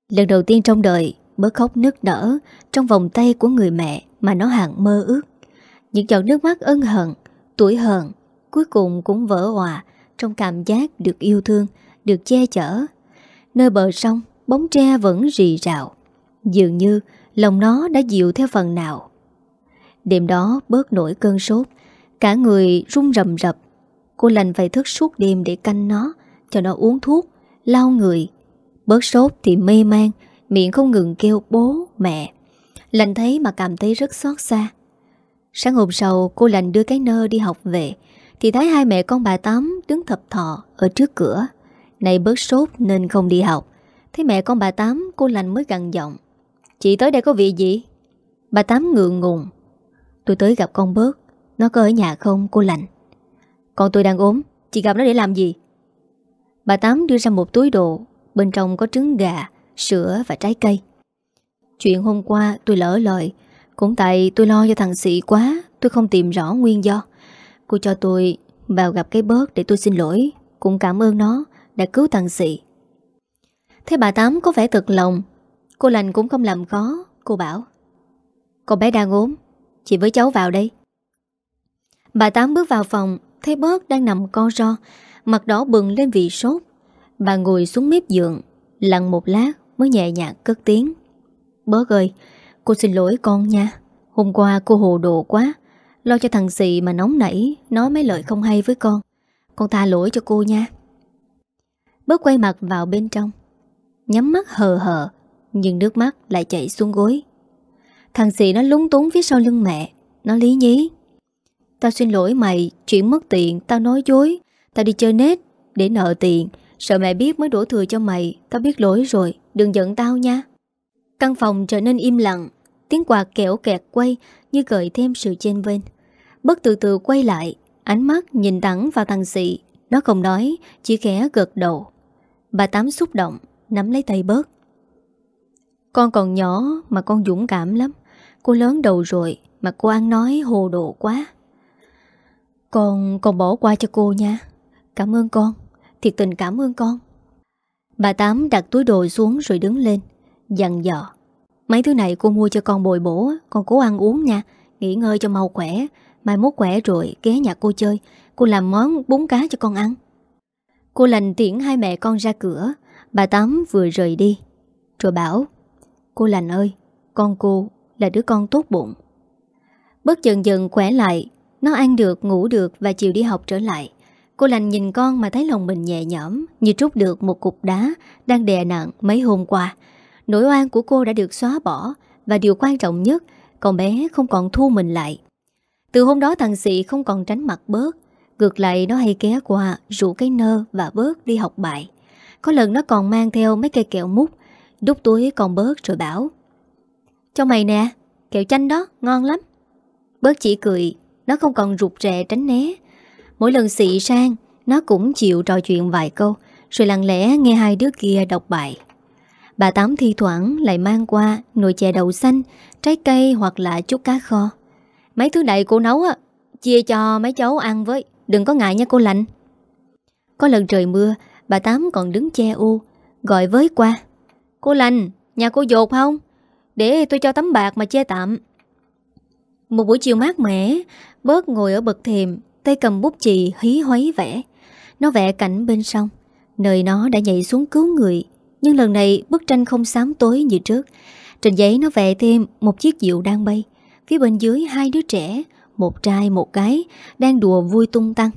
Lần đầu tiên trong đời, Bớt khóc nức nở Trong vòng tay của người mẹ Mà nó hạng mơ ước. Những giọt nước mắt ân hận, Tuổi hận Cuối cùng cũng vỡ hòa Trong cảm giác được yêu thương, Được che chở. Nơi bờ sông, Bóng tre vẫn rì rào. Dường như lòng nó đã dịu theo phần nào. Đêm đó bớt nổi cơn sốt, Cả người run rầm rập. Cô lành phải thức suốt đêm để canh nó, Cho nó uống thuốc, Lau người Bớt sốt thì mê man Miệng không ngừng kêu bố, mẹ. Lành thấy mà cảm thấy rất xót xa. Sáng hôm sau cô lành đưa cái nơ đi học về Thì thấy hai mẹ con bà Tám đứng thập thọ ở trước cửa. Này bớt sốt nên không đi học. Thấy mẹ con bà Tám cô lành mới gằn giọng. Chị tới đây có việc gì? Bà Tám ngượng ngùng. Tôi tới gặp con bớt. Nó có ở nhà không cô lành? Con tôi đang ốm. Chị gặp nó để làm gì? Bà Tám đưa ra một túi đồ Bên trong có trứng gà, sữa và trái cây. Chuyện hôm qua tôi lỡ lời. Cũng tại tôi lo cho thằng sĩ quá Tôi không tìm rõ nguyên do. Cô cho tôi vào gặp cái bớt để tôi xin lỗi. Cũng cảm ơn nó đã cứu thằng sĩ. Thế bà Tám có vẻ thật lòng. Cô lành cũng không làm khó Cô bảo. Con bé đang ốm Chị với cháu vào đây. Bà Tám bước vào phòng Thấy bớt đang nằm co ro Mặt đỏ bừng lên vì sốt. Bà ngồi xuống mép giường, Lặng một lát mới nhẹ nhàng cất tiếng. Bớt ơi, Cô xin lỗi con nha. Hôm qua cô hồ đồ quá, Lo cho thằng xì mà nóng nảy, Nói mấy lời không hay với con. Con tha lỗi cho cô nha. Bớt quay mặt vào bên trong, Nhắm mắt hờ hờ, Nhưng nước mắt lại chảy xuống gối. Thằng xì nó lúng túng phía sau lưng mẹ, Nó lý nhí. Tao xin lỗi mày Chuyện mất tiền Tao nói dối, Tao đi chơi nết Để nợ tiền Sợ mẹ biết mới đổ thừa cho mày, Tao biết lỗi rồi, Đừng giận tao nha. Căn phòng trở nên im lặng, Tiếng quạt kẹo kẹt quay Như gợi thêm sự chênh vênh. Bất từ từ quay lại, Ánh mắt nhìn thẳng vào thằng sĩ. Nó không nói, Chỉ khẽ gật đầu. Bà Tám xúc động, Nắm lấy tay bớt. Con còn nhỏ mà con dũng cảm lắm, Cô lớn đầu rồi Mà cô ăn nói hồ đồ quá. Con con bỏ qua cho cô nha. Cảm ơn con. Thiệt tình cảm ơn con. Bà Tám đặt túi đồ xuống rồi đứng lên Dặn dò Mấy thứ này cô mua cho con bồi bổ Con cố ăn uống nha Nghỉ ngơi cho mau khỏe Mai mốt khỏe rồi ghé nhà cô chơi Cô làm món bún cá cho con ăn. Cô lành tiễn hai mẹ con ra cửa Bà Tám vừa rời đi Rồi bảo Cô lành ơi Con cô là đứa con tốt bụng. Bất dần dần khỏe lại Nó ăn được, ngủ được và chiều đi học trở lại. Cô lành nhìn con mà thấy lòng mình nhẹ nhõm, Như trút được một cục đá Đang đè nặng mấy hôm qua. Nỗi oan của cô đã được xóa bỏ, Và điều quan trọng nhất, Con bé không còn thu mình lại. Từ hôm đó thằng Sĩ không còn tránh mặt bớt. Ngược lại, nó hay ké qua, Rủ cái nơ và bớt đi học bài. Có lần nó còn mang theo mấy cây kẹo mút Đút túi còn bớt rồi bảo, Cho mày nè, Kẹo chanh đó, ngon lắm. Bớt chỉ cười, Nó không còn rụt rè tránh né. Mỗi lần xị sang, Nó cũng chịu trò chuyện vài câu, Rồi lặng lẽ nghe hai đứa kia đọc bài. Bà Tám thi thoảng lại mang qua Nồi chè đậu xanh, Trái cây hoặc là chút cá kho. Mấy thứ này cô nấu á, Chia cho mấy cháu ăn với, Đừng có ngại nha cô lạnh Có lần trời mưa, Bà Tám còn đứng che u, Gọi với qua. Cô lành, Nhà cô dột không? Để tôi cho tấm bạc mà che tạm. Một buổi chiều mát mẻ, Bớt ngồi ở bậc thềm Tay cầm bút chì hí hoáy vẽ. Nó vẽ cảnh bên sông. Nơi nó đã nhảy xuống cứu người. Nhưng lần này bức tranh không xám tối như trước. Trên giấy nó vẽ thêm Một chiếc diệu đang bay. Phía bên dưới hai đứa trẻ, Một trai, một gái, Đang đùa vui tung tăng.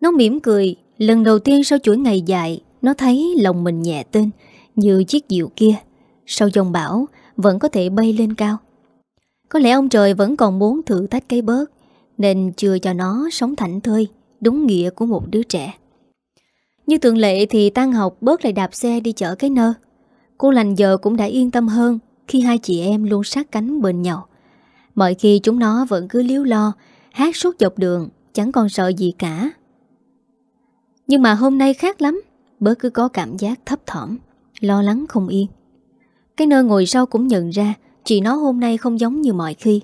Nó mỉm cười. Lần đầu tiên sau chuỗi ngày dài, Nó thấy lòng mình nhẹ tên Như chiếc diệu kia. Sau dòng bão, Vẫn có thể bay lên cao. Có lẽ ông trời vẫn còn muốn thử thách cái bớt. Nên chưa cho nó sống thảnh thơi, Đúng nghĩa của một đứa trẻ. Như thường lệ thì tan học bớt lại đạp xe đi chở cái nơ. Cô lành giờ cũng đã yên tâm hơn Khi hai chị em luôn sát cánh bên nhau. Mọi khi chúng nó vẫn cứ liếu lo, Hát suốt dọc đường, Chẳng còn sợ gì cả. Nhưng mà hôm nay khác lắm, Bớt cứ có cảm giác thấp thỏm, Lo lắng không yên. Cái nơi ngồi sau cũng nhận ra Chị nó hôm nay không giống như mọi khi.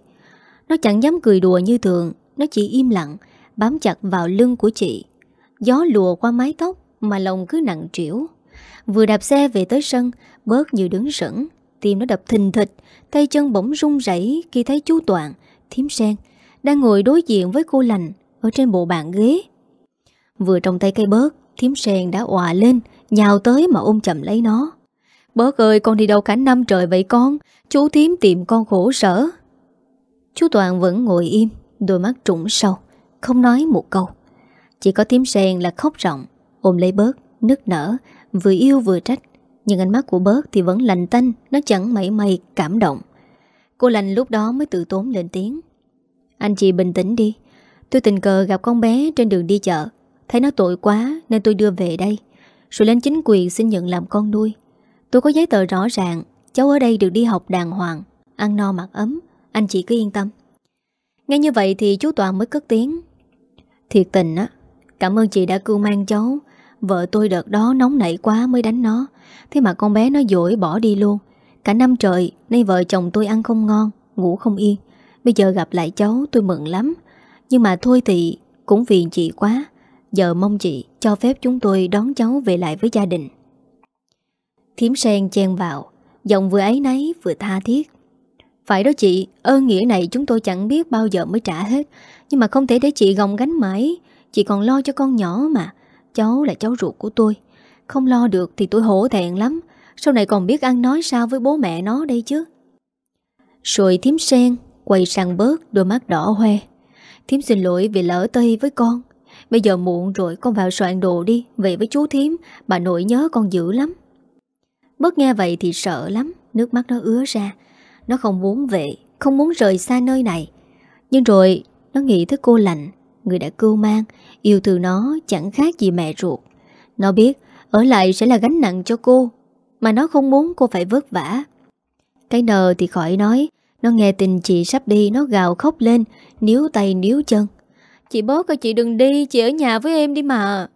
Nó chẳng dám cười đùa như thường nó chỉ im lặng, Bám chặt vào lưng của chị. Gió lùa qua mái tóc Mà lòng cứ nặng trĩu. Vừa đạp xe về tới sân, Bớt như đứng sững, Tim nó đập thình thịch, Tay chân bỗng rung rẩy khi thấy chú Toàn Thiếm sen, Đang ngồi đối diện với cô lành Ở trên bộ bàn ghế. Vừa trong tay cây bớt Thiếm sen đã òa lên, Nhào tới mà ôm chậm lấy nó. Bớt ơi, con đi đâu cả năm trời vậy con? Chú Thiếm tìm con khổ sở. Chú Toàn vẫn ngồi im. Đôi mắt trũng sâu Không nói một câu. Chỉ có tím sen là khóc rộng Ôm lấy bớt, nức nở Vừa yêu vừa trách. Nhưng ánh mắt của bớt thì vẫn lành tanh Nó chẳng mảy may cảm động. Cô lành lúc đó mới tự tốn lên tiếng. Anh chị bình tĩnh đi Tôi tình cờ gặp con bé trên đường đi chợ. Thấy nó tội quá nên tôi đưa về đây. Rồi lên chính quyền xin nhận làm con nuôi. Tôi có giấy tờ rõ ràng Cháu ở đây được đi học đàng hoàng Ăn no mặc ấm Anh chị cứ yên tâm. Nghe như vậy thì chú Toàn mới cất tiếng. Thiệt tình á, Cảm ơn chị đã cưu mang cháu. Vợ tôi đợt đó nóng nảy quá mới đánh nó. Thế mà con bé nó dỗi bỏ đi luôn. Cả năm trời, Nay vợ chồng tôi ăn không ngon, Ngủ không yên. Bây giờ gặp lại cháu, tôi mừng lắm. Nhưng mà thôi thì, Cũng vì chị quá. Giờ mong chị cho phép chúng tôi đón cháu về lại với gia đình. Thiếm sen chen vào, Giọng vừa ấy nấy vừa tha thiết. Phải đó chị Ơn nghĩa này chúng tôi chẳng biết bao giờ mới trả hết. Nhưng mà không thể để chị gồng gánh mãi. Chị còn lo cho con nhỏ mà. Cháu là cháu ruột của tôi. Không lo được thì tôi hổ thẹn lắm. Sau này còn biết ăn nói sao với bố mẹ nó đây chứ? Rồi thím sen Quay sang bớt đôi mắt đỏ hoe. Thím xin lỗi vì lỡ tay với con. Bây giờ muộn rồi, con vào soạn đồ đi, Về với chú thím. Bà nội nhớ con dữ lắm. Bớt nghe vậy thì sợ lắm. Nước mắt nó ứa ra. Nó không muốn về, Không muốn rời xa nơi này. Nhưng rồi, nó nghĩ tới cô lạnh, Người đã cưu mang, Yêu thương nó chẳng khác gì mẹ ruột. Nó biết, ở lại sẽ là gánh nặng cho cô, Mà nó không muốn cô phải vất vả. Cái nờ thì khỏi nói, Nó nghe tình chị sắp đi, Nó gào khóc lên, Níu tay níu chân. Chị bớt ơi chị đừng đi, Chị ở nhà với em đi mà.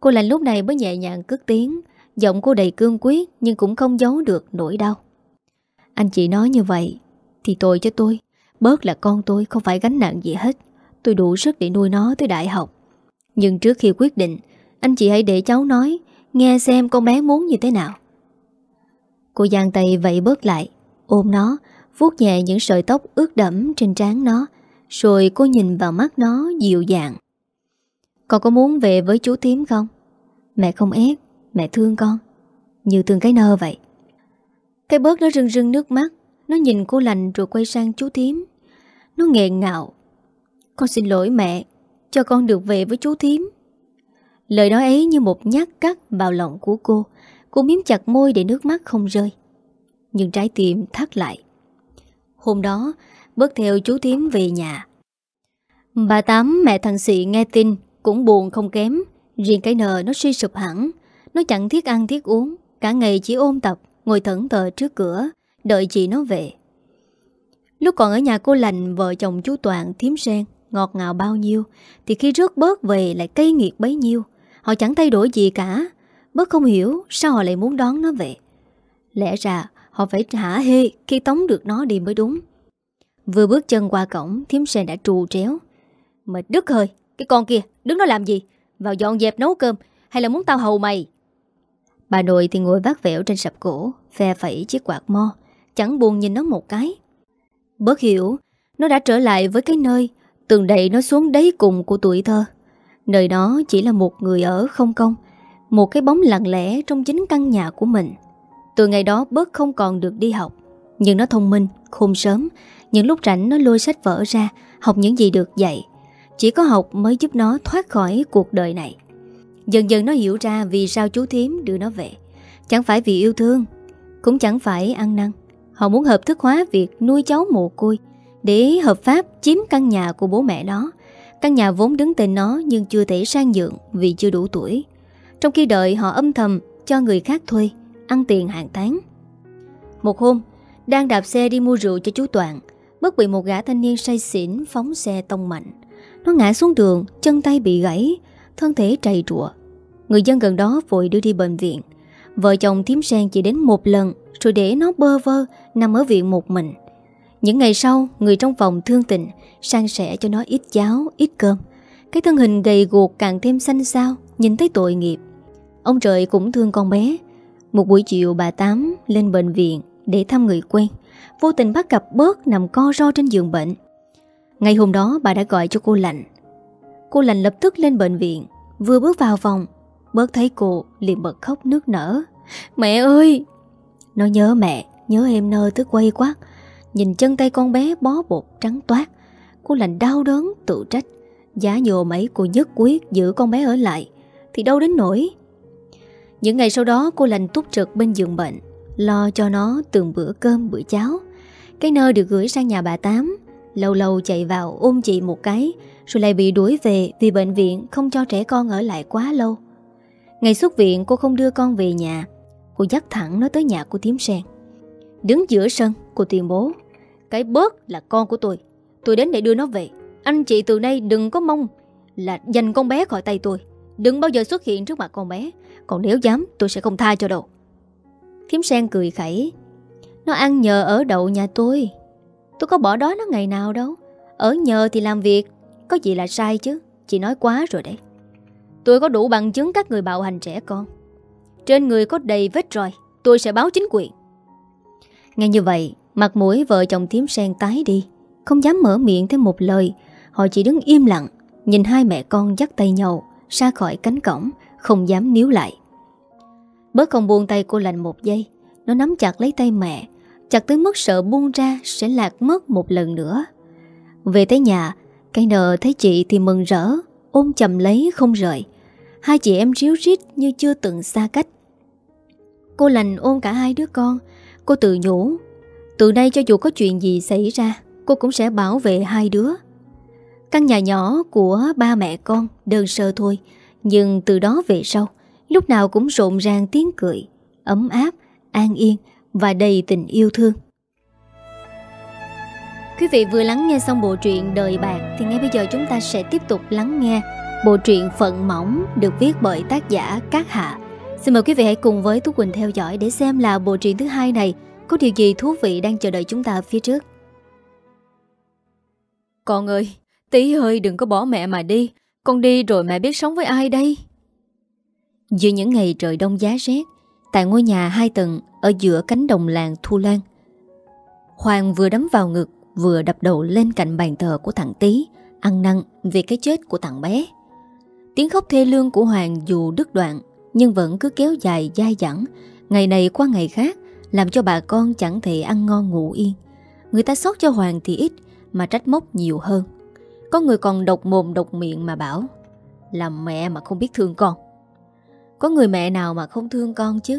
Cô lành lúc này mới nhẹ nhàng cất tiếng. Giọng cô đầy cương quyết Nhưng cũng không giấu được nỗi đau. Anh chị nói như vậy, Thì tội cho tôi. Bớt là con tôi, không phải gánh nặng gì hết. Tôi đủ sức để nuôi nó tới đại học. Nhưng trước khi quyết định, Anh chị hãy để cháu nói, Nghe xem con bé muốn như thế nào. Cô giang tay vậy bớt lại, Ôm nó, vuốt nhẹ những sợi tóc ướt đẫm trên trán nó, Rồi cô nhìn vào mắt nó dịu dàng. Con có muốn về với chú tím không? Mẹ không ép, Mẹ thương con. Như thương cái nơ vậy. Cái bớt nó rưng rưng nước mắt, Nó nhìn cô lành rồi quay sang chú thím. Nó nghẹn ngạo Con xin lỗi mẹ, Cho con được về với chú thím. Lời nói ấy như một nhát cắt vào lòng của cô Cô miếm chặt môi để nước mắt không rơi. Nhưng trái tim thắt lại. Hôm đó bớt theo chú thím về nhà. Bà Tám, mẹ thằng Sĩ nghe tin, Cũng buồn không kém. Riêng cái nờ nó suy sụp hẳn, Nó chẳng thiết ăn thiết uống, Cả ngày chỉ ôm tập. Ngồi thẫn thờ trước cửa, Đợi chị nó về. Lúc còn ở nhà cô lành, Vợ chồng chú Toàn thiếm sen, Ngọt ngào bao nhiêu, Thì khi rước bớt về lại cây nghiệt bấy nhiêu. Họ chẳng thay đổi gì cả, Bớt không hiểu sao họ lại muốn đón nó về. Lẽ ra, họ phải hả hê Khi tống được nó đi mới đúng. Vừa bước chân qua cổng Thiếm sen đã trù tréo. Mệt đứt hơi, Cái con kia, đứng đó làm gì? Vào dọn dẹp nấu cơm, Hay là muốn tao hầu mày? Bà nội thì ngồi vác vẻo trên sập gỗ Phe phẩy chiếc quạt mo Chẳng buồn nhìn nó một cái. Bớt hiểu Nó đã trở lại với cái nơi Tường đầy nó xuống đáy cùng của tuổi thơ. Nơi đó chỉ là một người ở không công Một cái bóng lặng lẽ Trong chính căn nhà của mình. Từ ngày đó bớt không còn được đi học Nhưng nó thông minh, khôn sớm. Những lúc rảnh nó lôi sách vở ra Học những gì được dạy. Chỉ có học mới giúp nó thoát khỏi cuộc đời này. Dần dần nó hiểu ra Vì sao chú thím đưa nó về. Chẳng phải vì yêu thương, Cũng chẳng phải ăn năn. Họ muốn hợp thức hóa việc nuôi cháu mồ côi Để hợp pháp chiếm căn nhà của bố mẹ nó. Căn nhà vốn đứng tên nó Nhưng chưa thể sang nhượng vì chưa đủ tuổi. Trong khi đợi họ âm thầm Cho người khác thuê, Ăn tiền hàng tháng. Một hôm, Đang đạp xe đi mua rượu cho chú Toàn, Bất bị một gã thanh niên say xỉn Phóng xe tông mạnh. Nó ngã xuống đường, Chân tay bị gãy Thân thể trầy trụa. Người dân gần đó vội đưa đi bệnh viện. Vợ chồng Thiếm sen chỉ đến một lần Rồi để nó bơ vơ Nằm ở viện một mình. Những ngày sau Người trong phòng thương tình Sang sẻ cho nó ít cháo, ít cơm. Cái thân hình gầy guộc càng thêm xanh xao Nhìn thấy tội nghiệp. Ông trời cũng thương con bé. Một buổi chiều bà Tám lên bệnh viện Để thăm người quen. Vô tình bắt gặp bớt nằm co ro trên giường bệnh. Ngày hôm đó bà đã gọi cho cô Lạnh. Cô lành lập tức lên bệnh viện, Vừa bước vào phòng, Bớt thấy cô liền bật khóc nước nở. Mẹ ơi! Nó nhớ mẹ, Nhớ em nơ tức quay quát. Nhìn chân tay con bé bó bột trắng toát, Cô lành đau đớn tự trách. Giá nhồ mấy cô nhất quyết giữ con bé ở lại, Thì đâu đến nổi Những ngày sau đó, cô lành túc trực bên giường bệnh, Lo cho nó từng bữa cơm, bữa cháo. Cái nơ được gửi sang nhà bà Tám, Lâu lâu chạy vào ôm chị một cái rồi lại bị đuổi về Vì bệnh viện không cho trẻ con ở lại quá lâu. Ngày xuất viện, cô không đưa con về nhà. Cô dắt thẳng nó tới nhà của Tiếm Sen Đứng giữa sân, Cô tuyên bố, Cái bớt là con của tôi. Tôi đến để đưa nó về. Anh chị từ nay đừng có mong Là giành con bé khỏi tay tôi. Đừng bao giờ xuất hiện trước mặt con bé. Còn nếu dám, tôi sẽ không tha cho đâu. Thiếm sen cười khẩy, Nó ăn nhờ ở đậu nhà tôi. Tôi có bỏ đói nó ngày nào đâu. Ở nhờ thì làm việc có gì là sai chứ? Chị nói quá rồi đấy. Tôi có đủ bằng chứng các người bạo hành trẻ con. Trên người có đầy vết roi, Tôi sẽ báo chính quyền. Nghe như vậy, Mặt mũi vợ chồng tím sen tái đi. Không dám mở miệng thêm một lời. Họ chỉ đứng im lặng, Nhìn hai mẹ con dắt tay nhau, Ra khỏi cánh cổng, Không dám níu lại. Bớt không buông tay cô lành một giây, Nó nắm chặt lấy tay mẹ, Chặt tới mức sợ buông ra Sẽ lạc mất một lần nữa. Về tới nhà Cây nợ thấy chị thì mừng rỡ Ôm chầm lấy không rời. Hai chị em ríu rít như chưa từng xa cách. Cô lành ôm cả hai đứa con Cô tự nhủ Từ đây cho dù có chuyện gì xảy ra Cô cũng sẽ bảo vệ hai đứa. Căn nhà nhỏ của ba mẹ con Đơn sơ thôi Nhưng từ đó về sau Lúc nào cũng rộn ràng tiếng cười Ấm áp, an yên Và đầy tình yêu thương. Quý vị vừa lắng nghe xong bộ truyện Đời Bạc Thì ngay bây giờ chúng ta sẽ tiếp tục lắng nghe Bộ truyện Phận Mỏng Được viết bởi tác giả Cát Hạ. Xin mời quý vị hãy cùng với Tú Quỳnh theo dõi Để xem là bộ truyện thứ hai này Có điều gì thú vị đang chờ đợi chúng ta phía trước. Con ơi Tí ơi đừng có bỏ mẹ mà đi. Con đi rồi mẹ biết sống với ai đây? Giữa những ngày trời đông giá rét Tại ngôi nhà hai tầng Ở giữa cánh đồng làng Thu Lan Hoàng vừa đấm vào ngực Vừa đập đầu lên cạnh bàn thờ của thằng Tý, Ăn năn về cái chết của thằng bé. Tiếng khóc thê lương của Hoàng dù đứt đoạn, Nhưng vẫn cứ kéo dài dai dẳng. Ngày này qua ngày khác, Làm cho bà con chẳng thể ăn ngon ngủ yên. Người ta xót cho Hoàng thì ít, Mà trách móc nhiều hơn. Có người còn độc mồm độc miệng mà bảo Làm mẹ mà không biết thương con. Có người mẹ nào mà không thương con chứ?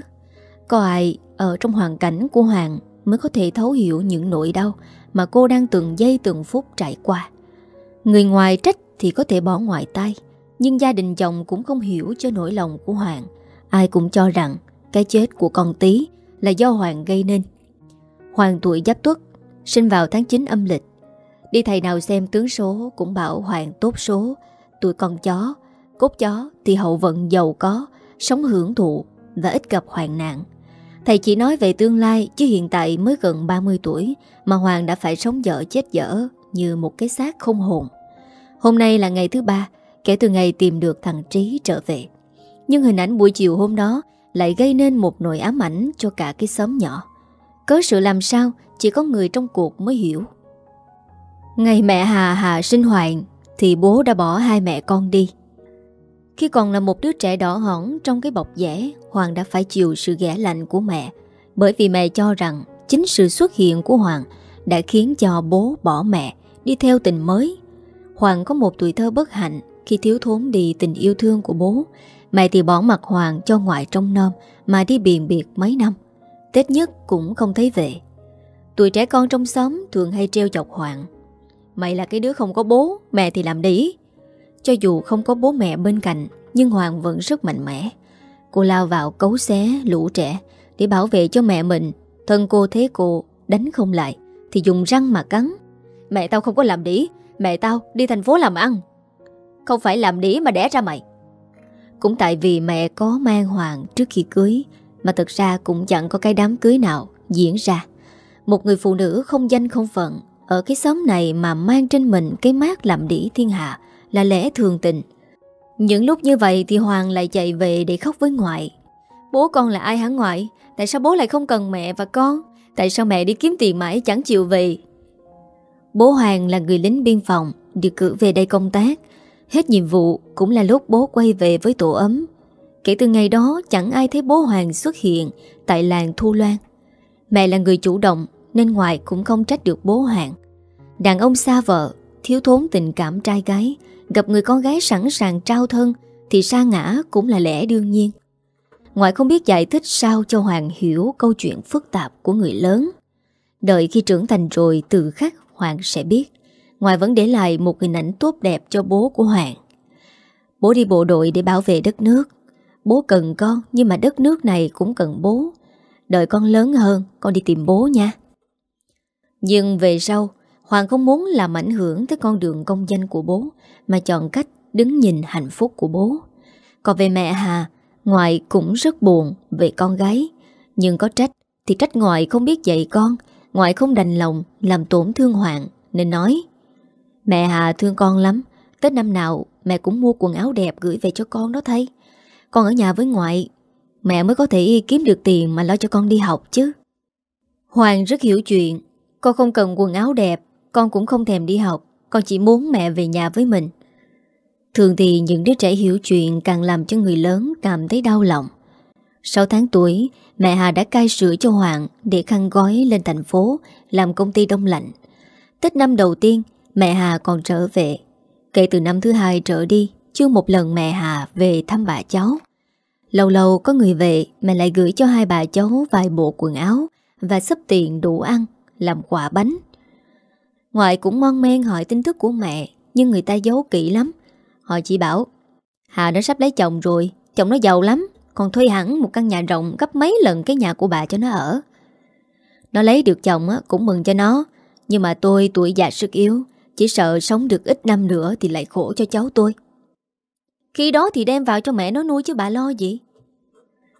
Có ai ở trong hoàn cảnh của Hoàng mới có thể thấu hiểu những nỗi đau mà cô đang từng giây từng phút trải qua. Người ngoài trách thì có thể bỏ ngoài tay, nhưng gia đình chồng cũng không hiểu cho nỗi lòng của Hoàng. Ai cũng cho rằng cái chết của con tí là do Hoàng gây nên. Hoàng tuổi giáp tuất, sinh vào tháng 9 âm lịch. Đi thầy nào xem tướng số cũng bảo Hoàng tốt số, tuổi con chó, cốt chó thì hậu vận giàu có, sống hưởng thụ và ít gặp hoạn nạn. Thầy chỉ nói về tương lai chứ hiện tại mới gần 30 tuổi mà Hoàng đã phải sống dở chết dở như một cái xác không hồn. Hôm nay là ngày thứ ba kể từ ngày tìm được thằng Trí trở về. Nhưng hình ảnh buổi chiều hôm đó lại gây nên một nỗi ám ảnh cho cả cái xóm nhỏ. Có sự làm sao chỉ có người trong cuộc mới hiểu. Ngày mẹ Hà Hà sinh Hoàng thì bố đã bỏ hai mẹ con đi. Khi còn là một đứa trẻ đỏ hỏn trong cái bọc rẻ, Hoàng đã phải chịu sự ghẻ lạnh của mẹ. Bởi vì mẹ cho rằng chính sự xuất hiện của Hoàng đã khiến cho bố bỏ mẹ, đi theo tình mới. Hoàng có một tuổi thơ bất hạnh khi thiếu thốn đi tình yêu thương của bố. Mẹ thì bỏ mặt Hoàng cho ngoại trong nom mà đi biền biệt mấy năm. Tết nhất cũng không thấy về. Tuổi trẻ con trong xóm thường hay treo chọc Hoàng. Mày là cái đứa không có bố, mẹ thì làm đi. Cho dù không có bố mẹ bên cạnh Nhưng Hoàng vẫn rất mạnh mẽ Cô lao vào cấu xé lũ trẻ Để bảo vệ cho mẹ mình. Thân cô thế cô đánh không lại Thì dùng răng mà cắn. Mẹ tao không có làm đĩ, Mẹ tao đi thành phố làm ăn. Không phải làm đĩ mà đẻ ra mày. Cũng tại vì mẹ có mang Hoàng trước khi cưới Mà thực ra cũng chẳng có cái đám cưới nào diễn ra. Một người phụ nữ không danh không phận Ở cái xóm này mà mang trên mình cái mát làm đĩ thiên hạ là lẽ thường tình. Những lúc như vậy thì Hoàng lại chạy về để khóc với ngoại. Bố con là ai hả ngoại? Tại sao bố lại không cần mẹ và con? Tại sao mẹ đi kiếm tiền mãi chẳng chịu về? Bố Hoàng là người lính biên phòng, được cử về đây công tác. Hết nhiệm vụ cũng là lúc bố quay về với tổ ấm. Kể từ ngày đó chẳng ai thấy bố Hoàng xuất hiện tại làng Thu Loan. Mẹ là người chủ động nên ngoại cũng không trách được bố Hoàng. Đàn ông xa vợ, thiếu thốn tình cảm trai gái, Gặp người con gái sẵn sàng trao thân Thì sa ngã cũng là lẽ đương nhiên. Ngoại không biết giải thích sao cho Hoàng hiểu câu chuyện phức tạp của người lớn. Đợi khi trưởng thành rồi từ khắc Hoàng sẽ biết. Ngoại vẫn để lại một hình ảnh tốt đẹp cho bố của Hoàng. Bố đi bộ đội để bảo vệ đất nước. Bố cần con nhưng mà đất nước này cũng cần bố. Đợi con lớn hơn con đi tìm bố nha. Nhưng về sau Hoàng không muốn làm ảnh hưởng tới con đường công danh của bố mà chọn cách đứng nhìn hạnh phúc của bố. Còn về mẹ Hà, ngoại cũng rất buồn về con gái. Nhưng có trách thì trách ngoại không biết dạy con, ngoại không đành lòng làm tổn thương Hoàng nên nói Mẹ Hà thương con lắm, Tết năm nào mẹ cũng mua quần áo đẹp gửi về cho con đó thay. Con ở nhà với ngoại, mẹ mới có thể kiếm được tiền mà lo cho con đi học chứ. Hoàng rất hiểu chuyện, con không cần quần áo đẹp con cũng không thèm đi học, Con chỉ muốn mẹ về nhà với mình. Thường thì những đứa trẻ hiểu chuyện Càng làm cho người lớn cảm thấy đau lòng. 6 tháng tuổi, Mẹ Hà đã cai sữa cho Hoàng Để khăn gói lên thành phố, Làm công ty đông lạnh. Tết năm đầu tiên, Mẹ Hà còn trở về. Kể từ năm thứ hai trở đi, Chưa một lần mẹ Hà về thăm bà cháu. Lâu lâu có người về, Mẹ lại gửi cho hai bà cháu Vài bộ quần áo Và sắp tiền đủ ăn, Làm quả bánh. Ngoại cũng mon men hỏi tin tức của mẹ, Nhưng người ta giấu kỹ lắm. Họ chỉ bảo, Hà nó sắp lấy chồng rồi, Chồng nó giàu lắm, Còn thuê hẳn một căn nhà rộng gấp mấy lần cái nhà của bà cho nó ở. Nó lấy được chồng cũng mừng cho nó, Nhưng mà tôi tuổi già sức yếu, Chỉ sợ sống được ít năm nữa Thì lại khổ cho cháu tôi. Khi đó thì đem vào cho mẹ nó nuôi chứ bà lo gì?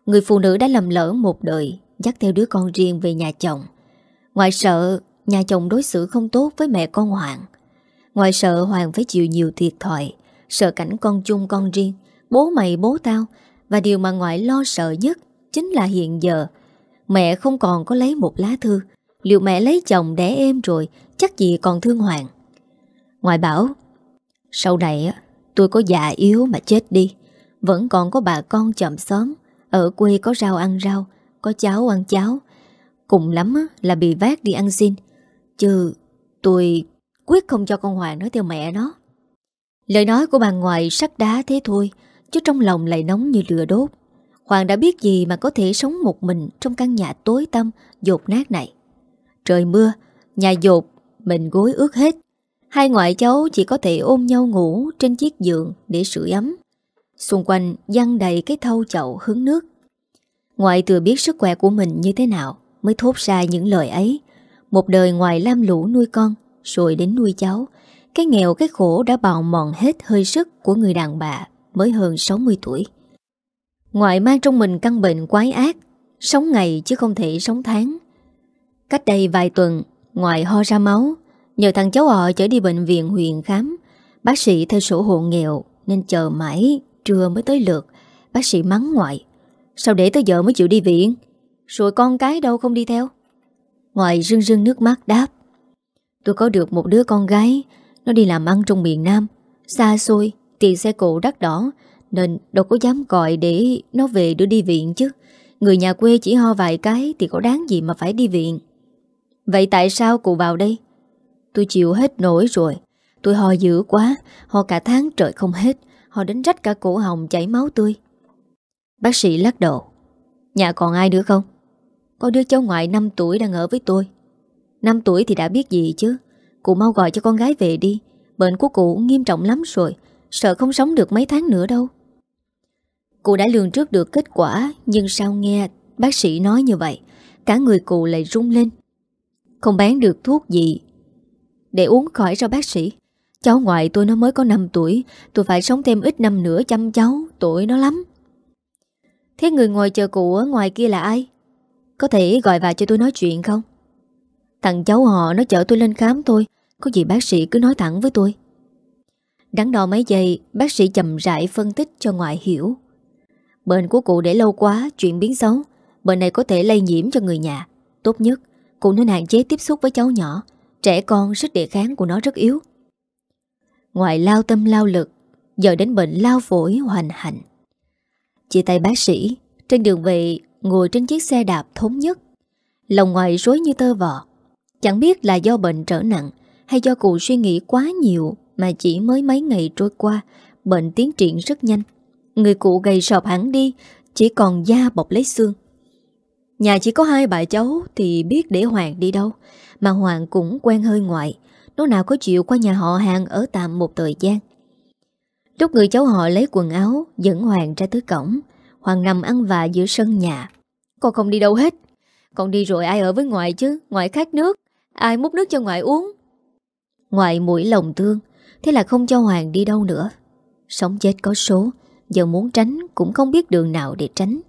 Người phụ nữ đã lầm lỡ một đời, Dắt theo đứa con riêng về nhà chồng. Ngoài sợ Nhà chồng đối xử không tốt với mẹ con Hoàng. Ngoài sợ Hoàng phải chịu nhiều thiệt thòi, Sợ cảnh con chung con riêng, Bố mày bố tao, Và điều mà ngoại lo sợ nhất Chính là hiện giờ. Mẹ không còn có lấy một lá thư, Liệu mẹ lấy chồng đẻ em rồi, Chắc gì còn thương Hoàng. Ngoại bảo, Sau này tôi có già yếu mà chết đi, Vẫn còn có bà con chậm xóm, Ở quê có rau ăn rau, Có cháo ăn cháo, Cùng lắm là bị vác đi ăn xin. Chứ tôi quyết không cho con Hoàng nói theo mẹ nó. Lời nói của bà ngoại sắc đá thế thôi, chứ trong lòng lại nóng như lửa đốt. Hoàng đã biết gì mà có thể sống một mình trong căn nhà tối tăm, dột nát này. Trời mưa, nhà dột, mình gối ướt hết. Hai ngoại cháu chỉ có thể ôm nhau ngủ trên chiếc giường để sưởi ấm. Xung quanh văng đầy cái thau chậu hứng nước. Ngoại thừa biết sức khỏe của mình như thế nào mới thốt ra những lời ấy. Một đời ngoài lam lũ nuôi con, rồi đến nuôi cháu. Cái nghèo cái khổ đã bào mòn hết hơi sức của người đàn bà mới hơn 60 tuổi. Ngoại mang trong mình căn bệnh quái ác, sống ngày chứ không thể sống tháng. Cách đây vài tuần, ngoại ho ra máu, nhờ thằng cháu họ chở đi bệnh viện huyện khám. Bác sĩ theo sổ hộ nghèo nên chờ mãi trưa mới tới lượt. Bác sĩ mắng ngoại. Sao để tới giờ mới chịu đi viện? Rồi con cái đâu không đi theo? Ngoại rưng rưng nước mắt đáp. Tôi có được một đứa con gái, nó đi làm ăn trong miền Nam, xa xôi, tiền xe cộ đắt đỏ, nên đâu có dám gọi để nó về đưa đi viện chứ. Người nhà quê chỉ ho vài cái Thì có đáng gì mà phải đi viện. Vậy tại sao cụ vào đây? Tôi chịu hết nổi rồi. Tôi ho dữ quá Ho cả tháng trời không hết Ho đến rách cả cổ hồng chảy máu tươi. Bác sĩ lắc đầu. Nhà còn ai nữa không? Có đứa cháu ngoại 5 tuổi đang ở với tôi. 5 tuổi thì đã biết gì chứ? Cụ mau gọi cho con gái về đi. Bệnh của cụ nghiêm trọng lắm rồi. Sợ không sống được mấy tháng nữa đâu. Cụ đã lường trước được kết quả, Nhưng sao nghe bác sĩ nói như vậy, Cả người cụ lại rung lên. Không bán được thuốc gì. Để uống khỏi cho bác sĩ. Cháu ngoại tôi nó mới có 5 tuổi, Tôi phải sống thêm ít năm nữa chăm cháu Tuổi nó lắm. Thế người ngồi chờ cụ ở ngoài kia là ai? Có thể gọi vào cho tôi nói chuyện không? Thằng cháu họ nó chở tôi lên khám thôi, Có gì bác sĩ cứ nói thẳng với tôi. Đắn đo mấy giây, Bác sĩ chậm rãi phân tích cho ngoại hiểu. Bệnh của cụ để lâu quá, Chuyện biến xấu, Bệnh này có thể lây nhiễm cho người nhà. Tốt nhất, Cụ nên hạn chế tiếp xúc với cháu nhỏ, Trẻ con sức đề kháng của nó rất yếu. Ngoài lao tâm lao lực, Giờ đến bệnh lao phổi hoành hành. Chia tay bác sĩ, Trên đường về Ngồi trên chiếc xe đạp thống nhất. Lòng ngoài rối như tơ vò. Chẳng biết là do bệnh trở nặng Hay do cụ suy nghĩ quá nhiều Mà chỉ mới mấy ngày trôi qua, Bệnh tiến triển rất nhanh. Người cụ gầy sọp hẳn đi, Chỉ còn da bọc lấy xương. Nhà chỉ có hai bà cháu Thì biết để Hoàng đi đâu, Mà Hoàng cũng quen hơi ngoại. Nó nào có chịu qua nhà họ hàng Ở tạm một thời gian. Lúc người cháu họ lấy quần áo, Dẫn Hoàng ra tới cổng Hoàng nằm ăn vạ giữa sân nhà. Con không đi đâu hết. Con đi rồi ai ở với ngoại chứ? Ngoại khát nước. Ai múc nước cho ngoại uống? Ngoại mũi lòng thương Thế là không cho Hoàng đi đâu nữa. Sống chết có số. Giờ muốn tránh cũng không biết đường nào để tránh.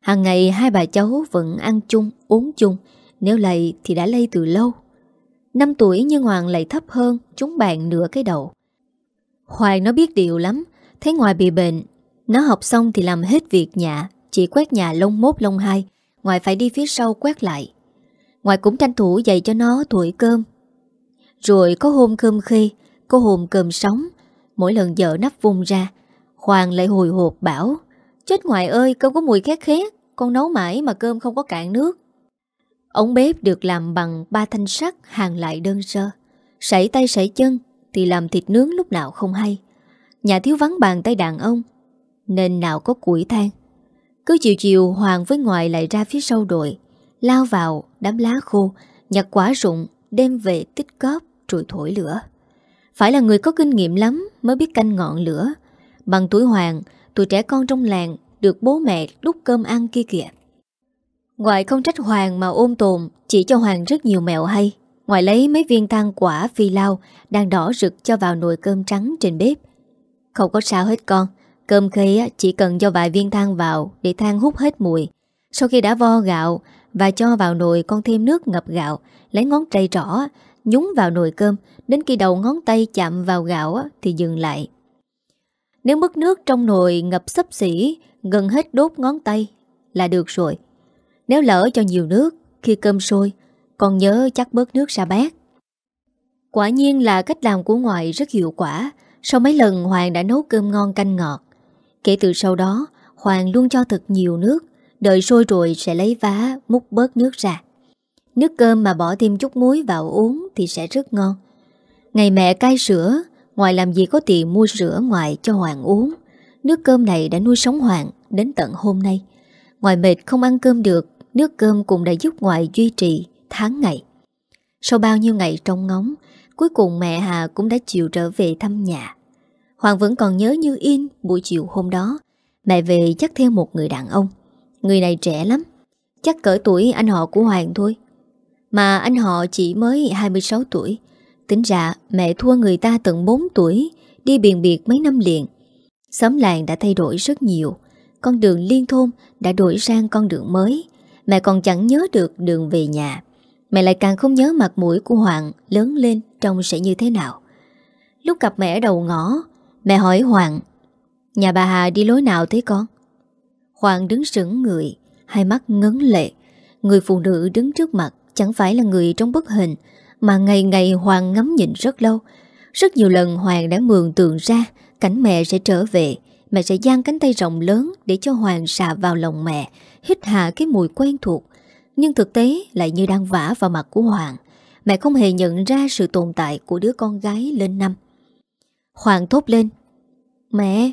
Hàng ngày hai bà cháu vẫn ăn chung, uống chung. Nếu lây thì đã lây từ lâu. Năm tuổi nhưng Hoàng lại thấp hơn Chúng bạn nửa cái đầu. Hoàng nó biết điều lắm. Thấy ngoài bị bệnh nó học xong thì làm hết việc nhà Chỉ quét nhà lông mốt lông hai Ngoài phải đi phía sau quét lại. Ngoài cũng tranh thủ dạy cho nó thổi cơm. Rồi có hôm cơm khê Có hôm cơm sóng, Mỗi lần dở nắp vung ra Hoàng lại hồi hộp bảo Chết ngoại ơi cơm có mùi khét khét Con nấu mãi mà cơm không có cạn nước. Ống bếp được làm bằng ba thanh sắt hàng lại đơn sơ Sảy tay sảy chân Thì làm thịt nướng lúc nào không hay. Nhà thiếu vắng bàn tay đàn ông nên nào có củi than. Cứ chiều chiều Hoàng với ngoại lại ra phía sau đội, Lao vào đám lá khô, Nhặt quả rụng, Đem về tích cóp rồi thổi lửa. Phải là người có kinh nghiệm lắm Mới biết canh ngọn lửa. Bằng tuổi Hoàng Tụi trẻ con trong làng Được bố mẹ đút cơm ăn kia kìa. Ngoại không trách Hoàng mà ôm tồn, Chỉ cho Hoàng rất nhiều mẹo hay. Ngoại lấy mấy viên than quả phi lao Đang đỏ rực cho vào nồi cơm trắng trên bếp. Không có sao hết con Cơm khê chỉ cần cho vài viên than vào Để than hút hết mùi. Sau khi đã vo gạo Và cho vào nồi con thêm nước ngập gạo, Lấy ngón tay trỏ, Nhúng vào nồi cơm, Đến khi đầu ngón tay chạm vào gạo Thì dừng lại. Nếu mức nước trong nồi ngập sấp xỉ, Gần hết đốt ngón tay Là được rồi. Nếu lỡ cho nhiều nước Khi cơm sôi, Còn nhớ chắc bớt nước ra bát. Quả nhiên là cách làm của ngoại rất hiệu quả. Sau mấy lần Hoàng đã nấu cơm ngon canh ngọt Kể từ sau đó, Hoàng luôn cho thật nhiều nước, Đợi sôi rồi sẽ lấy vá Múc bớt nước ra. Nước cơm mà bỏ thêm chút muối vào uống Thì sẽ rất ngon. Ngày mẹ cai sữa, Ngoài làm gì có tiền mua sữa ngoài cho Hoàng uống, Nước cơm này đã nuôi sống Hoàng Đến tận hôm nay. Ngoài mệt không ăn cơm được, Nước cơm cũng đã giúp ngoại duy trì tháng ngày. Sau bao nhiêu ngày trông ngóng, Cuối cùng mẹ Hà cũng đã chịu trở về thăm nhà. Hoàng vẫn còn nhớ như in Buổi chiều hôm đó. Mẹ về chắc theo một người đàn ông. Người này trẻ lắm. Chắc cỡ tuổi anh họ của Hoàng thôi. Mà anh họ chỉ mới 26 tuổi. Tính ra mẹ thua người ta tận 4 tuổi Đi biền biệt mấy năm liền. Xóm làng đã thay đổi rất nhiều. Con đường liên thôn đã đổi sang con đường mới. Mẹ còn chẳng nhớ được đường về nhà. Mẹ lại càng không nhớ mặt mũi của Hoàng lớn lên trông sẽ như thế nào. Lúc gặp mẹ ở đầu ngõ, mẹ hỏi Hoàng, nhà bà Hà đi lối nào thế con? Hoàng đứng sững người, hai mắt ngấn lệ. Người phụ nữ đứng trước mặt chẳng phải là người trong bức hình, mà ngày ngày Hoàng ngắm nhìn rất lâu. Rất nhiều lần Hoàng đã mường tượng ra cảnh mẹ sẽ trở về, mẹ sẽ giang cánh tay rộng lớn để cho Hoàng xạ vào lòng mẹ, hít hạ cái mùi quen thuộc, nhưng thực tế lại như đang vả vào mặt của Hoàng Mẹ không hề nhận ra sự tồn tại của đứa con gái lên năm Hoàng thốt lên Mẹ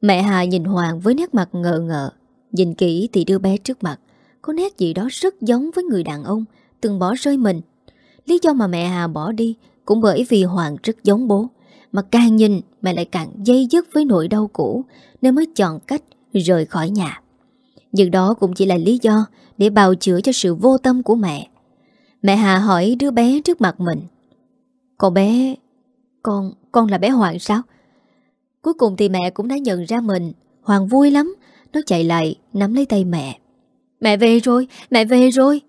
Mẹ Hà nhìn Hoàng với nét mặt ngờ ngợ Nhìn kỹ thì đưa bé trước mặt, Có nét gì đó rất giống với người đàn ông Từng bỏ rơi mình Lý do mà mẹ Hà bỏ đi Cũng bởi vì Hoàng rất giống bố, Mà càng nhìn mẹ lại càng dây dứt với nỗi đau cũ Nên mới chọn cách rời khỏi nhà Nhưng đó cũng chỉ là lý do để bào chữa cho sự vô tâm của mẹ. Mẹ Hà hỏi đứa bé trước mặt mình. Con bé... Con... Con là bé Hoàng sao? Cuối cùng thì mẹ cũng đã nhận ra mình. Hoàng vui lắm. Nó chạy lại, nắm lấy tay mẹ. Mẹ về rồi, mẹ về rồi.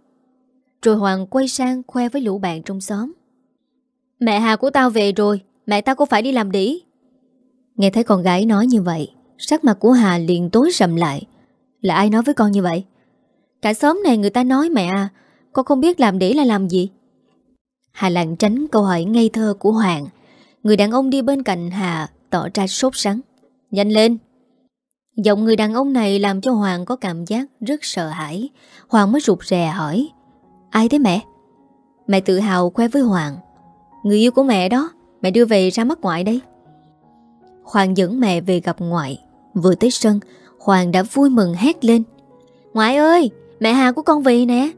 Rồi Hoàng quay sang khoe với lũ bạn trong xóm. Mẹ Hà của tao về rồi, mẹ tao có phải đi làm đỉ? Nghe thấy con gái nói như vậy, sắc mặt của Hà liền tối sầm lại. Là ai nói với con như vậy? Cả xóm này người ta nói mẹ à Con không biết làm đĩ là làm gì Hà lặng tránh câu hỏi ngây thơ của Hoàng Người đàn ông đi bên cạnh Hà Tỏ ra sốt sắng. Nhanh lên. Giọng người đàn ông này làm cho Hoàng có cảm giác rất sợ hãi. Hoàng mới rụt rè hỏi, Ai thế mẹ? Mẹ tự hào khoe với Hoàng, Người yêu của mẹ đó, Mẹ đưa về ra mắt ngoại đây. Hoàng dẫn mẹ về gặp ngoại. Vừa tới sân, Hoàng đã vui mừng hét lên, Ngoại ơi, Mẹ Hà của con về nè.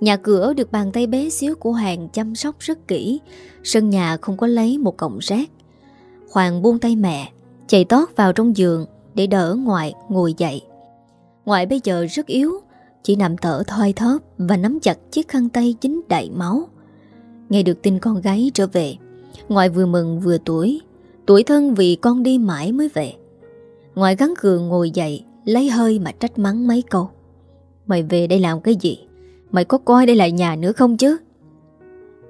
Nhà cửa được bàn tay bé xíu của Hoàng chăm sóc rất kỹ. Sân nhà không có lấy một cọng rác. Hoàng buông tay mẹ, Chạy tót vào trong giường Để đỡ ngoại ngồi dậy. Ngoại bây giờ rất yếu, Chỉ nằm thở thoi thóp Và nắm chặt chiếc khăn tay dính đầy máu. Nghe được tin con gái trở về, Ngoại vừa mừng vừa tuổi Tuổi thân vì con đi mãi mới về. Ngoại gắn cường ngồi dậy, Lấy hơi mà trách mắng mấy câu. Mày về đây làm cái gì? Mày có coi đây là nhà nữa không chứ?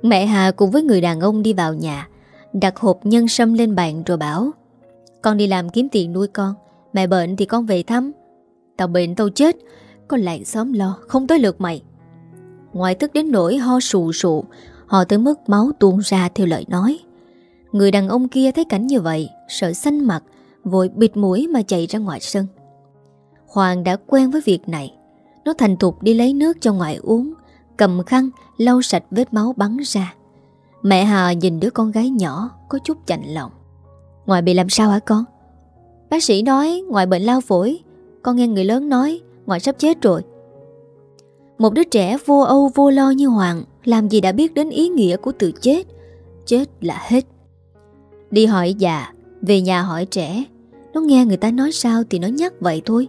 Mẹ Hà cùng với người đàn ông đi vào nhà Đặt hộp nhân sâm lên bàn rồi bảo, Con đi làm kiếm tiền nuôi con, Mẹ bệnh thì con về thăm. Tao bệnh tao chết, Con lại xóm lo, không tới lượt mày. Ngoại tức đến nỗi ho sù sụ, Họ tới mức máu tuôn ra theo lời nói. Người đàn ông kia thấy cảnh như vậy, Sợ xanh mặt, Vội bịt mũi mà chạy ra ngoài sân. Hoàng đã quen với việc này. Nó thành thục đi lấy nước cho ngoại uống, Cầm khăn, lau sạch vết máu bắn ra. Mẹ Hà nhìn đứa con gái nhỏ Có chút chạnh lòng. Ngoại bị làm sao hả con? Bác sĩ nói ngoại bệnh lao phổi, Con nghe người lớn nói ngoại sắp chết rồi. Một đứa trẻ vô âu vô lo như Hoàng, Làm gì đã biết đến ý nghĩa của từ chết? Chết là hết. Đi hỏi già, Về nhà hỏi trẻ, Nó nghe người ta nói sao thì nó nhắc vậy thôi.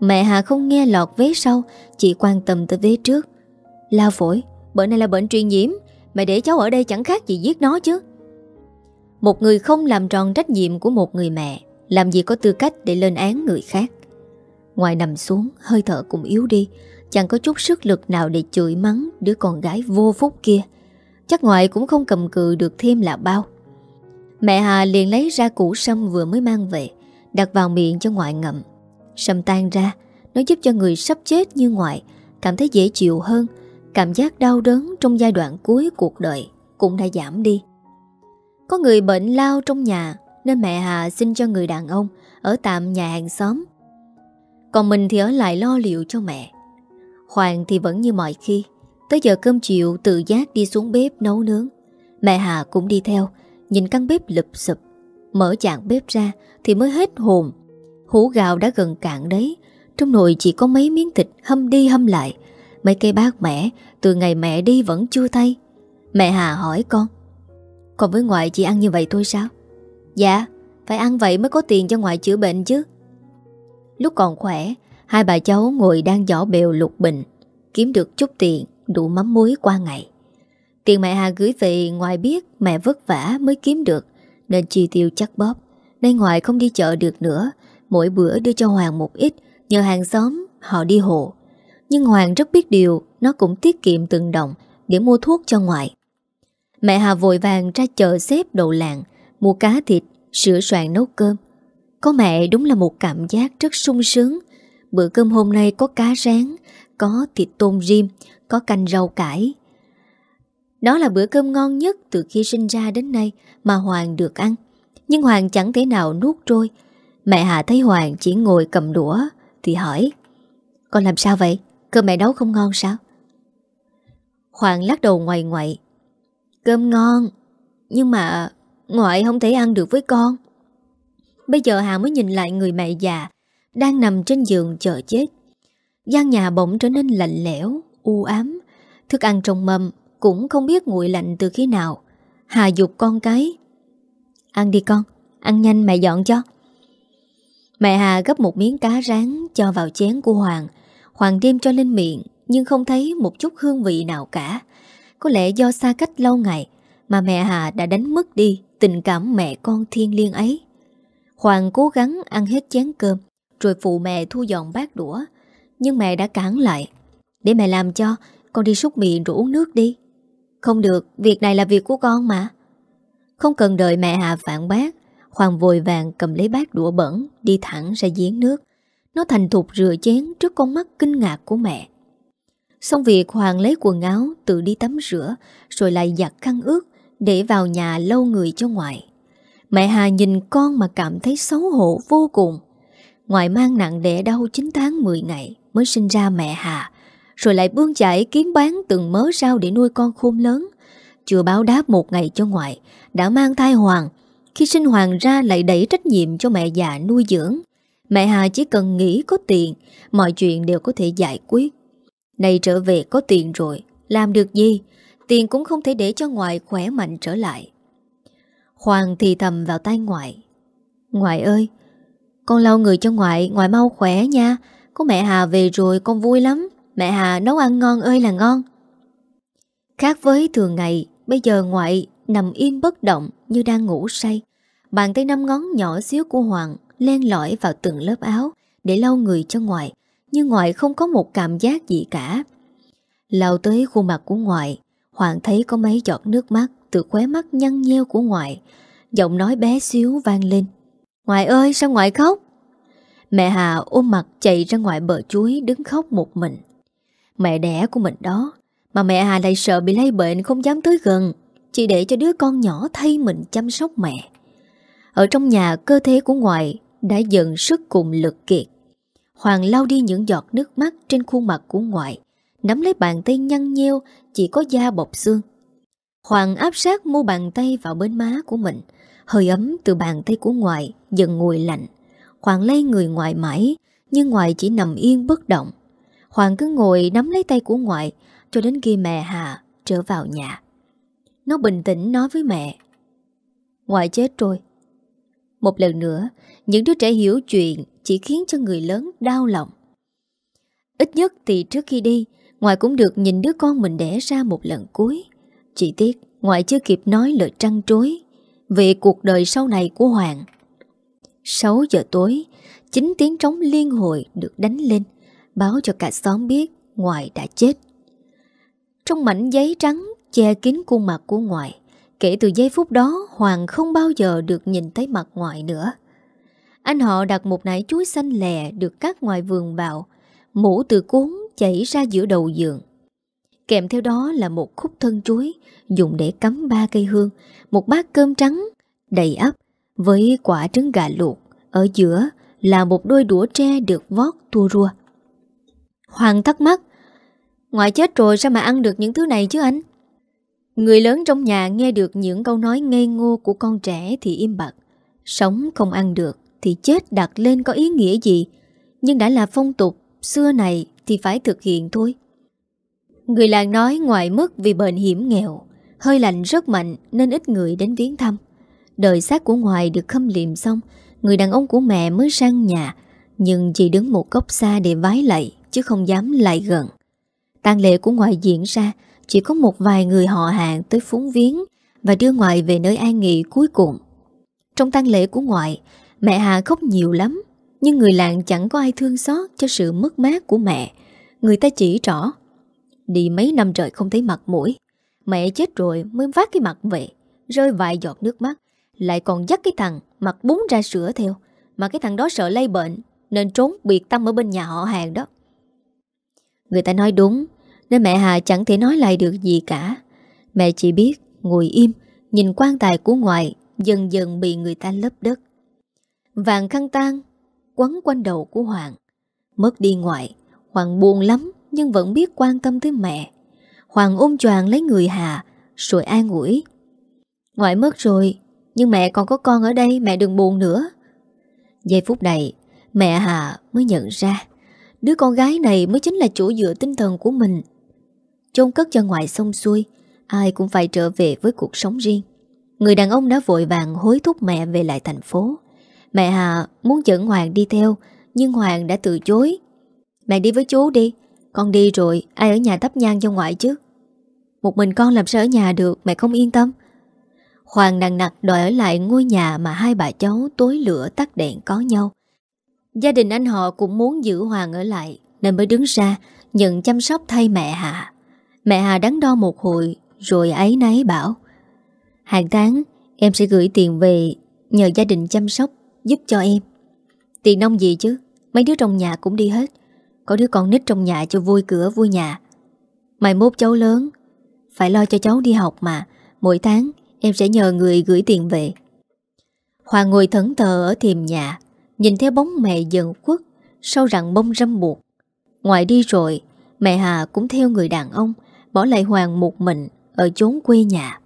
Mẹ Hà không nghe lọt vế sau, Chỉ quan tâm tới vế trước. Lao phổi, Bệnh này là bệnh truyền nhiễm. Mẹ để cháu ở đây chẳng khác gì giết nó chứ. Một người không làm tròn trách nhiệm của một người mẹ, Làm gì có tư cách để lên án người khác. Ngoài nằm xuống, Hơi thở cũng yếu đi, Chẳng có chút sức lực nào để chửi mắng Đứa con gái vô phúc kia. Chắc ngoại cũng không cầm cự được thêm là bao. Mẹ Hà liền lấy ra củ sâm vừa mới mang về, Đặt vào miệng cho ngoại ngậm. Sâm tan ra, Nó giúp cho người sắp chết như ngoại, Cảm thấy dễ chịu hơn Cảm giác đau đớn trong giai đoạn cuối cuộc đời Cũng đã giảm đi. Có người bệnh lao trong nhà Nên mẹ Hà xin cho người đàn ông Ở tạm nhà hàng xóm. Còn mình thì ở lại lo liệu cho mẹ. Hoàng thì vẫn như mọi khi, Tới giờ cơm chiều tự giác đi xuống bếp nấu nướng. Mẹ Hà cũng đi theo, Nhìn căn bếp lụp sụp. Mở chạng bếp ra Thì mới hết hồn. Hũ gạo đã gần cạn đấy, Trong nồi chỉ có mấy miếng thịt hâm đi hâm lại. Mấy cây bát mẹ, Từ ngày mẹ đi vẫn chưa thay Mẹ Hà hỏi con Còn với ngoại chỉ ăn như vậy thôi sao? Dạ Phải ăn vậy mới có tiền cho ngoại chữa bệnh chứ. Lúc còn khỏe, Hai bà cháu ngồi đang giỏ bèo lục bình, Kiếm được chút tiền, Đủ mắm muối qua ngày. Tiền mẹ Hà gửi về ngoài biết Mẹ vất vả mới kiếm được, Nên chi tiêu chắc bóp. Nên ngoại không đi chợ được nữa, Mỗi bữa đưa cho Hoàng một ít, Nhờ hàng xóm họ đi hộ nhưng Hoàng rất biết điều Nó cũng tiết kiệm từng đồng Để mua thuốc cho ngoại. Mẹ Hà vội vàng ra chợ xếp đồ làng Mua cá thịt, sữa soạn nấu cơm. Có mẹ đúng là một cảm giác rất sung sướng. Bữa cơm hôm nay có cá rán Có thịt tôm rim Có canh rau cải. Đó là bữa cơm ngon nhất Từ khi sinh ra đến nay Mà Hoàng được ăn. Nhưng Hoàng chẳng thể nào nuốt trôi. Mẹ Hà thấy Hoàng chỉ ngồi cầm đũa Thì hỏi Con làm sao vậy? Cơm mẹ nấu không ngon sao? Hoàng lắc đầu ngoài ngoại. Cơm ngon, Nhưng mà ngoại không thể ăn được với con. Bây giờ Hà mới nhìn lại người mẹ già Đang nằm trên giường chờ chết. Gian nhà bỗng trở nên lạnh lẽo, U ám. Thức ăn trong mâm Cũng không biết nguội lạnh từ khi nào. Hà dục con cái, Ăn đi con, Ăn nhanh mẹ dọn cho. Mẹ Hà gấp một miếng cá rán Cho vào chén của Hoàng. Hoàng đem cho lên miệng Nhưng không thấy một chút hương vị nào cả. Có lẽ do xa cách lâu ngày Mà mẹ Hà đã đánh mất đi Tình cảm mẹ con thiên liêng ấy. Hoàng cố gắng ăn hết chén cơm Rồi phụ mẹ thu dọn bát đũa. Nhưng mẹ đã cản lại Để mẹ làm cho Con đi súc miệng rồi uống nước đi. Không được, việc này là việc của con mà. Không cần đợi mẹ Hà phản bác Hoàng vội vàng cầm lấy bát đũa bẩn Đi thẳng ra giếng nước. Nó thành thục rửa chén trước con mắt kinh ngạc của mẹ. Xong việc Hoàng lấy quần áo, Tự đi tắm rửa, Rồi lại giặt khăn ướt, Để vào nhà lâu người cho ngoại. Mẹ Hà nhìn con mà cảm thấy xấu hổ vô cùng. Ngoại mang nặng đẻ đau 9 tháng 10 ngày Mới sinh ra mẹ Hà, Rồi lại bươn chải kiếm bán từng mớ rau Để nuôi con khôn lớn. Chưa báo đáp một ngày cho ngoại, Đã mang thai Hoàng. Khi sinh hoàng ra lại đẩy trách nhiệm cho mẹ già nuôi dưỡng. Mẹ Hà chỉ cần nghĩ có tiền, Mọi chuyện đều có thể giải quyết. Này trở về có tiền rồi, Làm được gì? Tiền cũng không thể để cho ngoại khỏe mạnh trở lại. Hoàng thì thầm vào tay ngoại. Ngoại ơi, Con lau người cho ngoại Ngoại mau khỏe nha. Có mẹ Hà về rồi con vui lắm. Mẹ Hà nấu ăn ngon ơi là ngon. Khác với thường ngày, Bây giờ ngoại nằm im bất động như đang ngủ say. Bàn tay năm ngón nhỏ xíu của Hoàng len lỏi vào từng lớp áo để lau người cho ngoại, nhưng ngoại không có một cảm giác gì cả. Lau tới khuôn mặt của ngoại, Hoàng thấy có mấy giọt nước mắt từ khóe mắt nhăn nheo của ngoại. Giọng nói bé xíu vang lên. Ngoại ơi sao ngoại khóc? Mẹ Hà ôm mặt chạy ra ngoài bờ chuối đứng khóc một mình. Mẹ đẻ của mình đó, mà mẹ Hà lại sợ bị lây bệnh không dám tới gần. Chỉ để cho đứa con nhỏ thay mình chăm sóc mẹ Ở trong nhà cơ thể của ngoại đã dần sức cùng lực kiệt. Hoàng lau đi những giọt nước mắt Trên khuôn mặt của ngoại, Nắm lấy bàn tay nhăn nheo, Chỉ có da bọc xương. Hoàng áp sát mu bàn tay vào bên má của mình, Hơi ấm từ bàn tay của ngoại Dần nguội lạnh. Hoàng lay người ngoại mãi, Nhưng ngoại chỉ nằm yên bất động. Hoàng cứ ngồi nắm lấy tay của ngoại, Cho đến khi mẹ Hà trở vào nhà. Nó bình tĩnh nói với mẹ, Ngoại chết rồi. Một lần nữa những đứa trẻ hiểu chuyện Chỉ khiến cho người lớn đau lòng Ít nhất thì trước khi đi Ngoại cũng được nhìn đứa con mình đẻ ra một lần cuối Chỉ tiếc Ngoại chưa kịp nói lời trăn trối Về cuộc đời sau này của Hoàng 6 giờ tối 9 tiếng trống liên hồi được đánh lên Báo cho cả xóm biết Ngoại đã chết Trong mảnh giấy trắng che kín khuôn mặt của ngoại. Kể từ giây phút đó, Hoàng không bao giờ được nhìn thấy mặt ngoại nữa. Anh họ đặt một nải chuối xanh lè được cắt ngoài vườn bạo, mũ từ cuốn chảy ra giữa đầu giường. Kèm theo đó là một khúc thân chuối dùng để cắm ba cây hương, một bát cơm trắng đầy ắp với quả trứng gà luộc. Ở giữa là một đôi đũa tre được vót tua rua. Hoàng thắc mắc, ngoại chết rồi sao mà ăn được những thứ này chứ anh? Người lớn trong nhà nghe được những câu nói ngây ngô của con trẻ thì im bặt. Sống không ăn được thì chết đặt lên có ý nghĩa gì, nhưng đã là phong tục, xưa này thì phải thực hiện thôi. Người làng nói ngoài mất vì bệnh hiểm nghèo Hơi lạnh rất mạnh nên ít người đến viếng thăm. Đợi xác của ngoài được khâm liệm xong Người đàn ông của mẹ mới sang nhà Nhưng chỉ đứng một góc xa để vái lạy Chứ không dám lại gần. Tang lễ của ngoại diễn ra Chỉ có một vài người họ hàng tới phúng viếng Và đưa ngoại về nơi an nghỉ cuối cùng. Trong tang lễ của ngoại Mẹ Hà khóc nhiều lắm, Nhưng người làng chẳng có ai thương xót Cho sự mất mát của mẹ. Người ta chỉ rõ Đi mấy năm trời không thấy mặt mũi, Mẹ chết rồi mới vác cái mặt về, Rơi vài giọt nước mắt, Lại còn dắt cái thằng mặt bún ra sữa theo, Mà cái thằng đó sợ lây bệnh, Nên trốn biệt tâm ở bên nhà họ hàng đó. Người ta nói đúng, Nên mẹ Hà chẳng thể nói lại được gì cả. Mẹ chỉ biết ngồi im, Nhìn quan tài của ngoại Dần dần bị người ta lấp đất. Vàng khăn tan Quấn quanh đầu của Hoàng Mất đi ngoại Hoàng buồn lắm nhưng vẫn biết quan tâm tới mẹ. Hoàng ôm choàng lấy người Hà, rồi an ủi. Ngoại mất rồi, nhưng mẹ còn có con ở đây, mẹ đừng buồn nữa. Giây phút này, mẹ Hà mới nhận ra, đứa con gái này mới chính là chủ dựa tinh thần của mình. Chôn cất cho ngoại xong xuôi, ai cũng phải trở về với cuộc sống riêng. Người đàn ông đã vội vàng hối thúc mẹ về lại thành phố. Mẹ Hà muốn dẫn Hoàng đi theo, nhưng Hoàng đã từ chối. Mẹ đi với chú đi, con đi rồi Ai ở nhà thắp nhang cho ngoại chứ. Một mình con làm sao ở nhà được Mẹ không yên tâm. Hoàng nặng nặc đòi ở lại ngôi nhà Mà hai bà cháu tối lửa tắt đèn có nhau. Gia đình anh họ cũng muốn giữ Hoàng ở lại Nên mới đứng ra Nhận chăm sóc thay mẹ Hà. Mẹ Hà đắn đo một hồi Rồi ấy nấy bảo Hàng tháng em sẽ gửi tiền về Nhờ gia đình chăm sóc Giúp cho em. Tiền nông gì chứ? Mấy đứa trong nhà cũng đi hết. Có đứa con nít trong nhà cho vui cửa, vui nhà. Mai mốt cháu lớn. Phải lo cho cháu đi học mà. Mỗi tháng, em sẽ nhờ người gửi tiền về. Hoàng ngồi thẫn thờ ở thềm nhà. Nhìn theo bóng mẹ dần quất Sau rặng bông râm buộc. Ngoài đi rồi, Mẹ Hà cũng theo người đàn ông, Bỏ lại Hoàng một mình Ở chốn quê nhà.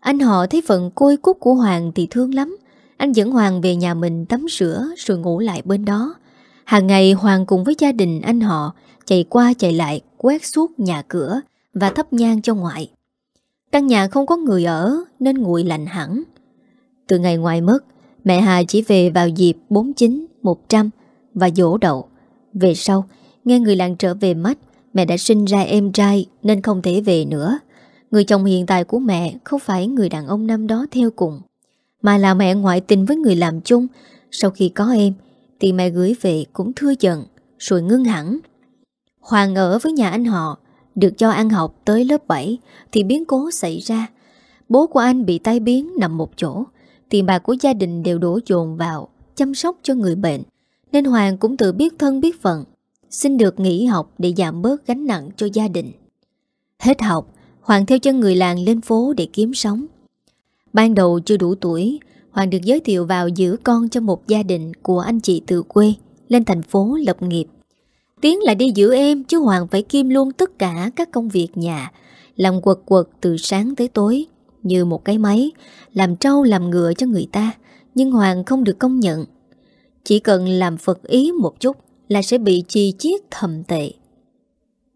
Anh họ thấy phận côi cút của Hoàng thì thương lắm. Anh dẫn Hoàng về nhà mình tắm rửa Rồi ngủ lại bên đó Hàng ngày Hoàng cùng với gia đình anh họ chạy qua chạy lại quét suốt nhà cửa và thắp nhang cho ngoại. Căn nhà không có người ở nên nguội lạnh hẳn. Từ ngày ngoại mất, mẹ Hà chỉ về vào dịp 49, 100 và dỗ đậu. Về sau, nghe người làng trở về mất, mẹ đã sinh ra em trai nên không thể về nữa. Người chồng hiện tại của mẹ không phải người đàn ông năm đó theo cùng, mà là mẹ ngoại tình với người làm chung. Sau khi có em thì mẹ gửi về cũng thưa giận, Rồi ngưng hẳn. Hoàng ở với nhà anh họ Được cho ăn học tới lớp 7 Thì biến cố xảy ra. Bố của anh bị tai biến nằm một chỗ Tiền bạc của gia đình đều đổ dồn vào Chăm sóc cho người bệnh. Nên Hoàng cũng tự biết thân biết phận Xin được nghỉ học để giảm bớt gánh nặng cho gia đình. Hết học Hoàng theo chân người làng lên phố để kiếm sống. Ban đầu chưa đủ tuổi Hoàng được giới thiệu vào giữ con cho một gia đình của anh chị từ quê lên thành phố lập nghiệp. Tiến lại đi giữ em chứ Hoàng phải kim luôn tất cả các công việc nhà, làm quật quật từ sáng tới tối, như một cái máy, làm trâu làm ngựa cho người ta, nhưng Hoàng không được công nhận. Chỉ cần làm phật ý một chút là sẽ bị chi chiết thầm tệ.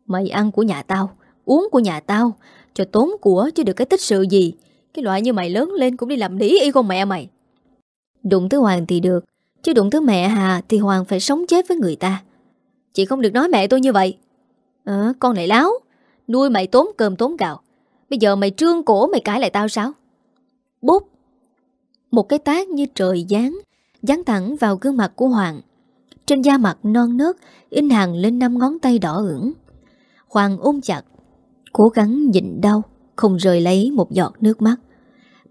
Mày ăn của nhà tao, uống của nhà tao, cho tốn của chứ được cái tích sự gì, cái loại như mày lớn lên cũng đi làm lý y con mẹ mày. Đụng tới Hoàng thì được, Chứ đụng tới mẹ Hà thì Hoàng phải sống chết với người ta. Chị không được nói mẹ tôi như vậy. Ờ con này láo, Nuôi mày tốn cơm tốn gạo. Bây giờ mày trương cổ mày cãi lại tao sao? Bút Một cái tác như trời giáng Dán thẳng vào gương mặt của Hoàng. Trên da mặt non nớt, In hàng lên năm ngón tay đỏ ửng. Hoàng ôm chặt, Cố gắng nhịn đau, Không rời lấy một giọt nước mắt.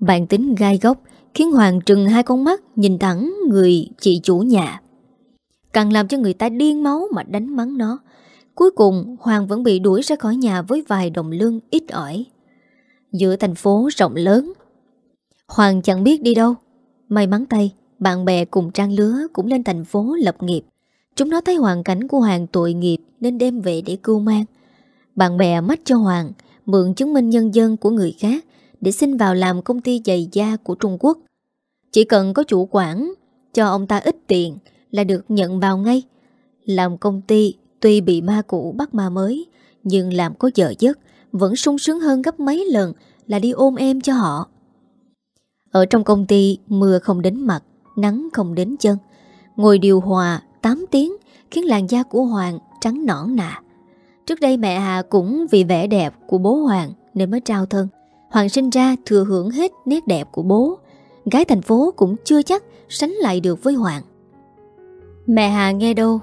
Bản tính gai góc, Khiến Hoàng trừng hai con mắt Nhìn thẳng người chị chủ nhà. Càng làm cho người ta điên máu Mà đánh mắng nó. Cuối cùng, Hoàng vẫn bị đuổi ra khỏi nhà Với vài đồng lương ít ỏi. Giữa thành phố rộng lớn, Hoàng chẳng biết đi đâu. May mắn tay Bạn bè cùng trang lứa cũng lên thành phố lập nghiệp. Chúng nó thấy hoàn cảnh của Hoàng tội nghiệp Nên đem về để cưu mang. Bạn bè mách cho Hoàng, Mượn chứng minh nhân dân của người khác để xin vào làm công ty giày da của Trung Quốc. Chỉ cần có chủ quản cho ông ta ít tiền là được nhận vào ngay. Làm công ty tuy bị ma cũ bắt ma mới, Nhưng làm có giờ giấc Vẫn sung sướng hơn gấp mấy lần Là đi ôm em cho họ Ở trong công ty Mưa không đến mặt Nắng không đến chân Ngồi điều hòa 8 tiếng Khiến làn da của Hoàng trắng nõn nà Trước đây mẹ Hà cũng vì vẻ đẹp của bố Hoàng Nên mới trao thân Hoàng sinh ra thừa hưởng hết nét đẹp của bố. Gái thành phố cũng chưa chắc Sánh lại được với Hoàng. Mẹ Hà nghe đâu,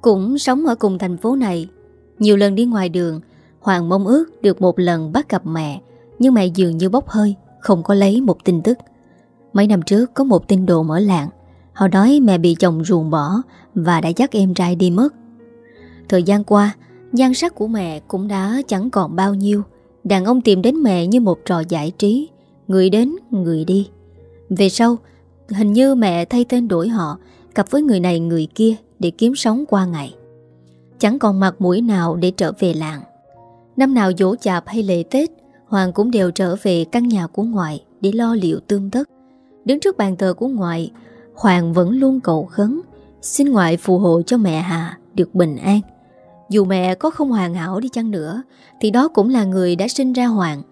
Cũng sống ở cùng thành phố này. Nhiều lần đi ngoài đường, Hoàng mong ước được một lần bắt gặp mẹ, Nhưng mẹ dường như bốc hơi, Không có lấy một tin tức. Mấy năm trước có một tin đồn ở làng, Họ nói mẹ bị chồng ruồng bỏ Và đã dắt em trai đi mất. Thời gian qua, Nhan sắc của mẹ cũng đã chẳng còn bao nhiêu. Đàn ông tìm đến mẹ như một trò giải trí. Người đến, người đi. Về sau Hình như mẹ thay tên đổi họ Cặp với người này người kia Để kiếm sống qua ngày. Chẳng còn mặt mũi nào để trở về làng. Năm nào dỗ chạp hay lễ Tết Hoàng cũng đều trở về căn nhà của ngoại Để lo liệu tương tất. Đứng trước bàn thờ của ngoại Hoàng vẫn luôn cầu khấn Xin ngoại phù hộ cho mẹ Hà Được bình an. Dù mẹ có không hoàn hảo đi chăng nữa, Thì đó cũng là người đã sinh ra Hoàng.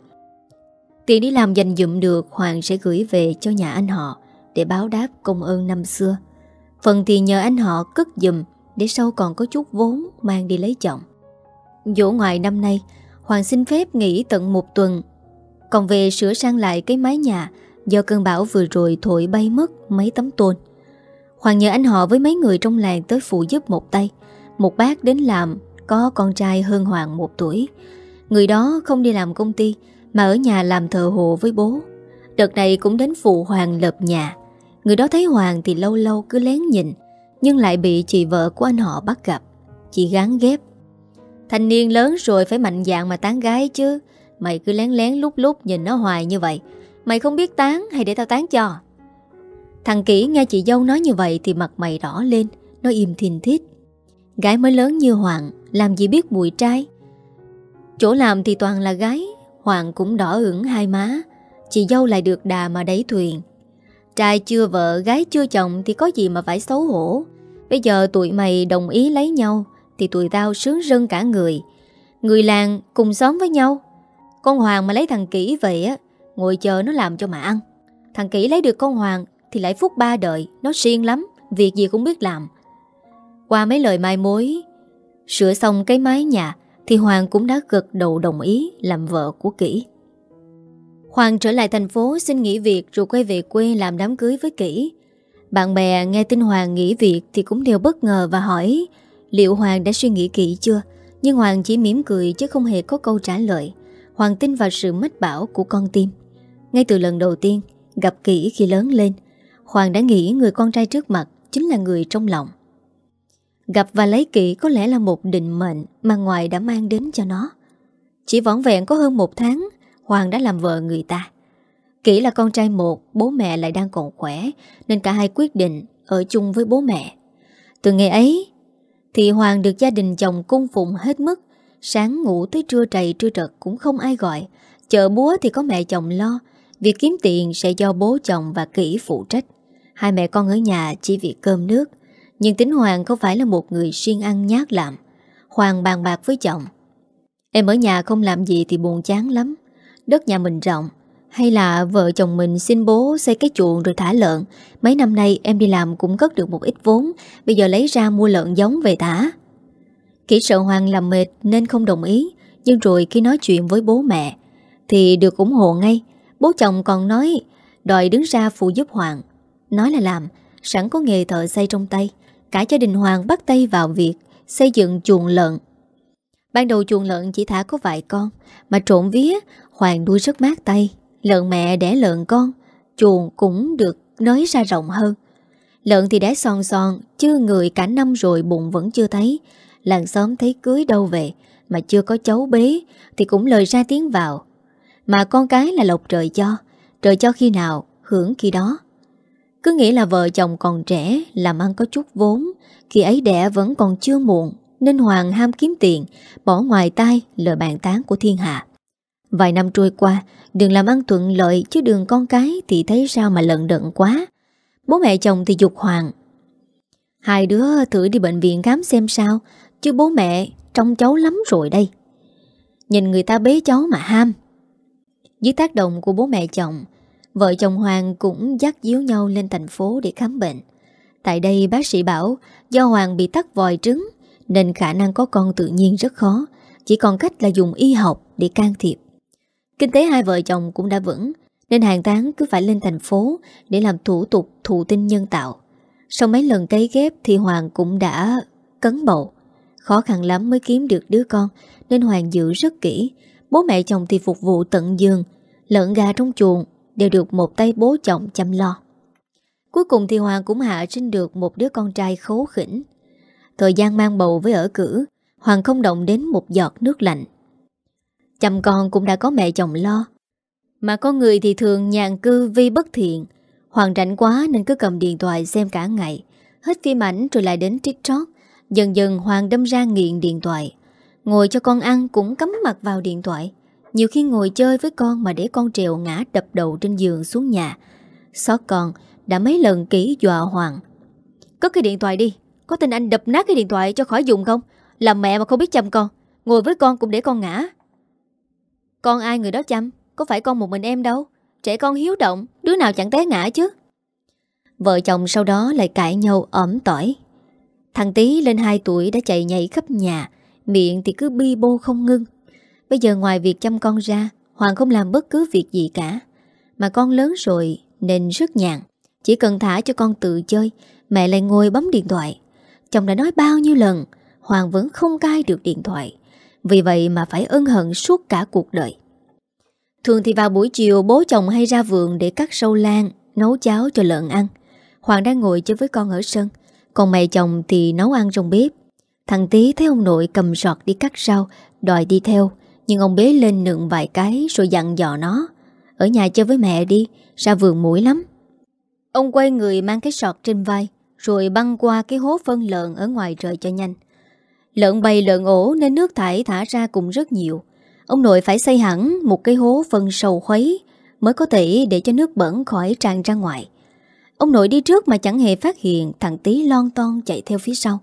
Tiền đi làm dành dụm được, Hoàng sẽ gửi về cho nhà anh họ Để báo đáp công ơn năm xưa. Phần tiền nhờ anh họ cất dùm Để sau còn có chút vốn Mang đi lấy chồng. Dỗ ngoại năm nay, Hoàng xin phép nghỉ tận một tuần. Còn về sửa sang lại cái mái nhà Do cơn bão vừa rồi thổi bay mất mấy tấm tôn. Hoàng nhờ anh họ với mấy người trong làng tới phụ giúp một tay, Một bác đến làm có con trai hơn Hoàng một tuổi. Người đó không đi làm công ty, Mà ở nhà làm thờ hộ với bố. Đợt này cũng đến phụ Hoàng lập nhà. Người đó thấy Hoàng thì lâu lâu cứ lén nhìn, Nhưng lại bị chị vợ của anh họ bắt gặp. Chị gán ghép, Thanh niên lớn rồi phải mạnh dạng mà tán gái chứ. Mày cứ lén lén lúc lúc nhìn nó hoài như vậy. Mày không biết tán hay để tao tán cho. Thằng Kỷ nghe chị dâu nói như vậy Thì mặt mày đỏ lên, Nó im thìn thít. Gái mới lớn như Hoàng làm gì biết mùi trai? Chỗ làm thì toàn là gái Hoàng cũng đỏ ửng hai má. Chị dâu lại được đà mà đẩy thuyền. Trai chưa vợ, gái chưa chồng Thì có gì mà phải xấu hổ. Bây giờ tụi mày đồng ý lấy nhau Thì tụi tao sướng rân cả người. Người làng cùng xóm với nhau. Con Hoàng mà lấy thằng Kỷ vậy á Ngồi chờ nó làm cho mà ăn. Thằng Kỷ lấy được con Hoàng Thì lại phúc ba đợi Nó siêng lắm Việc gì cũng biết làm. Qua mấy lời mai mối Sửa xong cái mái nhà Thì Hoàng cũng đã gật đầu đồng ý Làm vợ của Kỷ. Hoàng trở lại thành phố xin nghỉ việc Rồi quay về quê làm đám cưới với Kỷ. Bạn bè nghe tin Hoàng nghỉ việc Thì cũng đều bất ngờ và hỏi Liệu Hoàng đã suy nghĩ kỹ chưa? Nhưng Hoàng chỉ mỉm cười chứ không hề có câu trả lời. Hoàng tin vào sự mất bảo của con tim. Ngay từ lần đầu tiên Gặp Kỷ khi lớn lên, Hoàng đã nghĩ người con trai trước mặt Chính là người trong lòng. Gặp và lấy kỹ có lẽ là một định mệnh Mà ngoại đã mang đến cho nó. Chỉ vỏn vẹn có hơn một tháng, Hoàng đã làm vợ người ta. Kỹ là con trai một, Bố mẹ lại đang còn khỏe, Nên cả hai quyết định ở chung với bố mẹ. Từ ngày ấy, Thì Hoàng được gia đình chồng cung phụng hết mức. Sáng ngủ tới trưa trầy trưa trật cũng không ai gọi. Chợ búa thì có mẹ chồng lo, Việc kiếm tiền sẽ do bố chồng và kỹ phụ trách. Hai mẹ con ở nhà chỉ việc cơm nước. Nhưng tính Hoàng không phải là một người siêng ăn nhát làm. Hoàng bàn bạc với chồng. Em ở nhà không làm gì thì buồn chán lắm. Đất nhà mình rộng. Hay là vợ chồng mình xin bố xây cái chuồng rồi thả lợn. Mấy năm nay em đi làm cũng cất được một ít vốn. Bây giờ lấy ra mua lợn giống về thả. Kỹ sợ Hoàng làm mệt nên không đồng ý. Nhưng rồi khi nói chuyện với bố mẹ, Thì được ủng hộ ngay. Bố chồng còn nói, Đòi đứng ra phụ giúp Hoàng. Nói là làm, Sẵn có nghề thợ xây trong tay. Cả gia đình Hoàng bắt tay vào việc Xây dựng chuồng lợn. Ban đầu chuồng lợn chỉ thả có vài con, Mà trộn vía, Hoàng đuôi rất mát tay. Lợn mẹ đẻ lợn con, Chuồng cũng được nới ra rộng hơn. Lợn thì đẻ son son, Chưa người cả năm rồi bụng vẫn chưa thấy. Làng xóm thấy cưới đâu về, Mà chưa có cháu bế, Thì cũng lời ra tiếng vào. Mà con cái là lộc trời cho Trời cho khi nào, hưởng khi đó. Cứ nghĩ là vợ chồng còn trẻ, Làm ăn có chút vốn, Khi ấy đẻ vẫn còn chưa muộn, Nên Hoàng ham kiếm tiền, Bỏ ngoài tay lời bàn tán của thiên hạ. Vài năm trôi qua, Đừng làm ăn thuận lợi Chứ đường con cái thì thấy sao mà lận đận quá. Bố mẹ chồng thì dục Hoàng. Hai đứa thử đi bệnh viện khám xem sao, Chứ bố mẹ trông cháu lắm rồi đây. Nhìn người ta bế cháu mà ham. Dưới tác động của bố mẹ chồng Vợ chồng Hoàng cũng dắt díu nhau lên thành phố để khám bệnh. Tại đây, bác sĩ bảo, Do Hoàng bị tắc vòi trứng, Nên khả năng có con tự nhiên rất khó, Chỉ còn cách là dùng y học để can thiệp. Kinh tế hai vợ chồng cũng đã vững, Nên hàng tháng cứ phải lên thành phố Để làm thủ tục thụ tinh nhân tạo. Sau mấy lần cấy ghép Thì Hoàng cũng đã cấn bầu. Khó khăn lắm mới kiếm được đứa con, Nên Hoàng giữ rất kỹ. Bố mẹ chồng thì phục vụ tận giường, Lợn gà trong chuồng Đều được một tay bố chồng chăm lo. Cuối cùng thì Hoàng cũng hạ sinh được Một đứa con trai khấu khỉnh. Thời gian mang bầu với ở cử, Hoàng không động đến một giọt nước lạnh. Chăm con cũng đã có mẹ chồng lo, Mà có người thì thường nhàn cư vi bất thiện. Hoàng rảnh quá nên cứ cầm điện thoại xem cả ngày. Hết phim ảnh rồi lại đến TikTok. Dần dần Hoàng đâm ra nghiện điện thoại. Ngồi cho con ăn cũng cắm mặt vào điện thoại. Nhiều khi ngồi chơi với con mà để con trèo ngã đập đầu trên giường xuống nhà. Xót con đã mấy lần kỹ dọa Hoàng. Cất cái điện thoại đi, Có tin anh đập nát cái điện thoại cho khỏi dùng không? Là mẹ mà không biết chăm con, Ngồi với con cũng để con ngã. Con ai người đó chăm? Có phải con một mình em đâu? Trẻ con hiếu động, Đứa nào chẳng té ngã chứ? Vợ chồng sau đó lại cãi nhau ẩm tỏi. Thằng tí lên 2 tuổi đã chạy nhảy khắp nhà, Miệng thì cứ bi bô không ngưng. Bây giờ ngoài việc chăm con ra, Hoàng không làm bất cứ việc gì cả. Mà con lớn rồi nên rất nhàn. Chỉ cần thả cho con tự chơi, Mẹ lại ngồi bấm điện thoại. Chồng đã nói bao nhiêu lần, Hoàng vẫn không cai được điện thoại. Vì vậy mà phải ân hận suốt cả cuộc đời. Thường thì vào buổi chiều Bố chồng hay ra vườn để cắt sâu lan, Nấu cháo cho lợn ăn. Hoàng đang ngồi chơi với con ở sân. Còn mẹ chồng thì nấu ăn trong bếp. Thằng tí thấy ông nội cầm sọt đi cắt rau, Đòi đi theo. Nhưng ông bế lên nựng vài cái Rồi dặn dò nó, Ở nhà chơi với mẹ đi Ra vườn mũi lắm? Ông quay người mang cái sọt trên vai, Rồi băng qua cái hố phân lợn Ở ngoài trời cho nhanh. Lợn bầy lợn ổ nên nước thải thả ra cũng rất nhiều. Ông nội phải xây hẳn Một cái hố phân sầu khuấy Mới có thể để cho nước bẩn khỏi tràn ra ngoài. Ông nội đi trước mà chẳng hề phát hiện, Thằng tí lon ton chạy theo phía sau.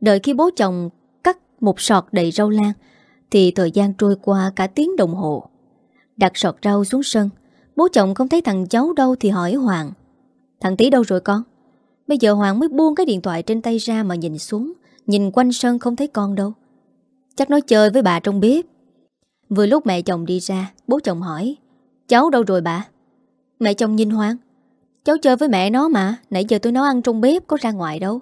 Đợi khi bố chồng cắt một sọt đầy rau lan thì thời gian trôi qua cả tiếng đồng hồ. Đặt sọt rau xuống sân, Bố chồng không thấy thằng cháu đâu thì hỏi Hoàng. Thằng tí đâu rồi con? Bây giờ Hoàng mới buông cái điện thoại trên tay ra mà nhìn xuống, Nhìn quanh sân không thấy con đâu. Chắc nó chơi với bà trong bếp. Vừa lúc mẹ chồng đi ra, Bố chồng hỏi, Cháu đâu rồi bà? Mẹ chồng nhìn Hoàng, Cháu chơi với mẹ nó mà, Nãy giờ tôi nấu ăn trong bếp có ra ngoài đâu.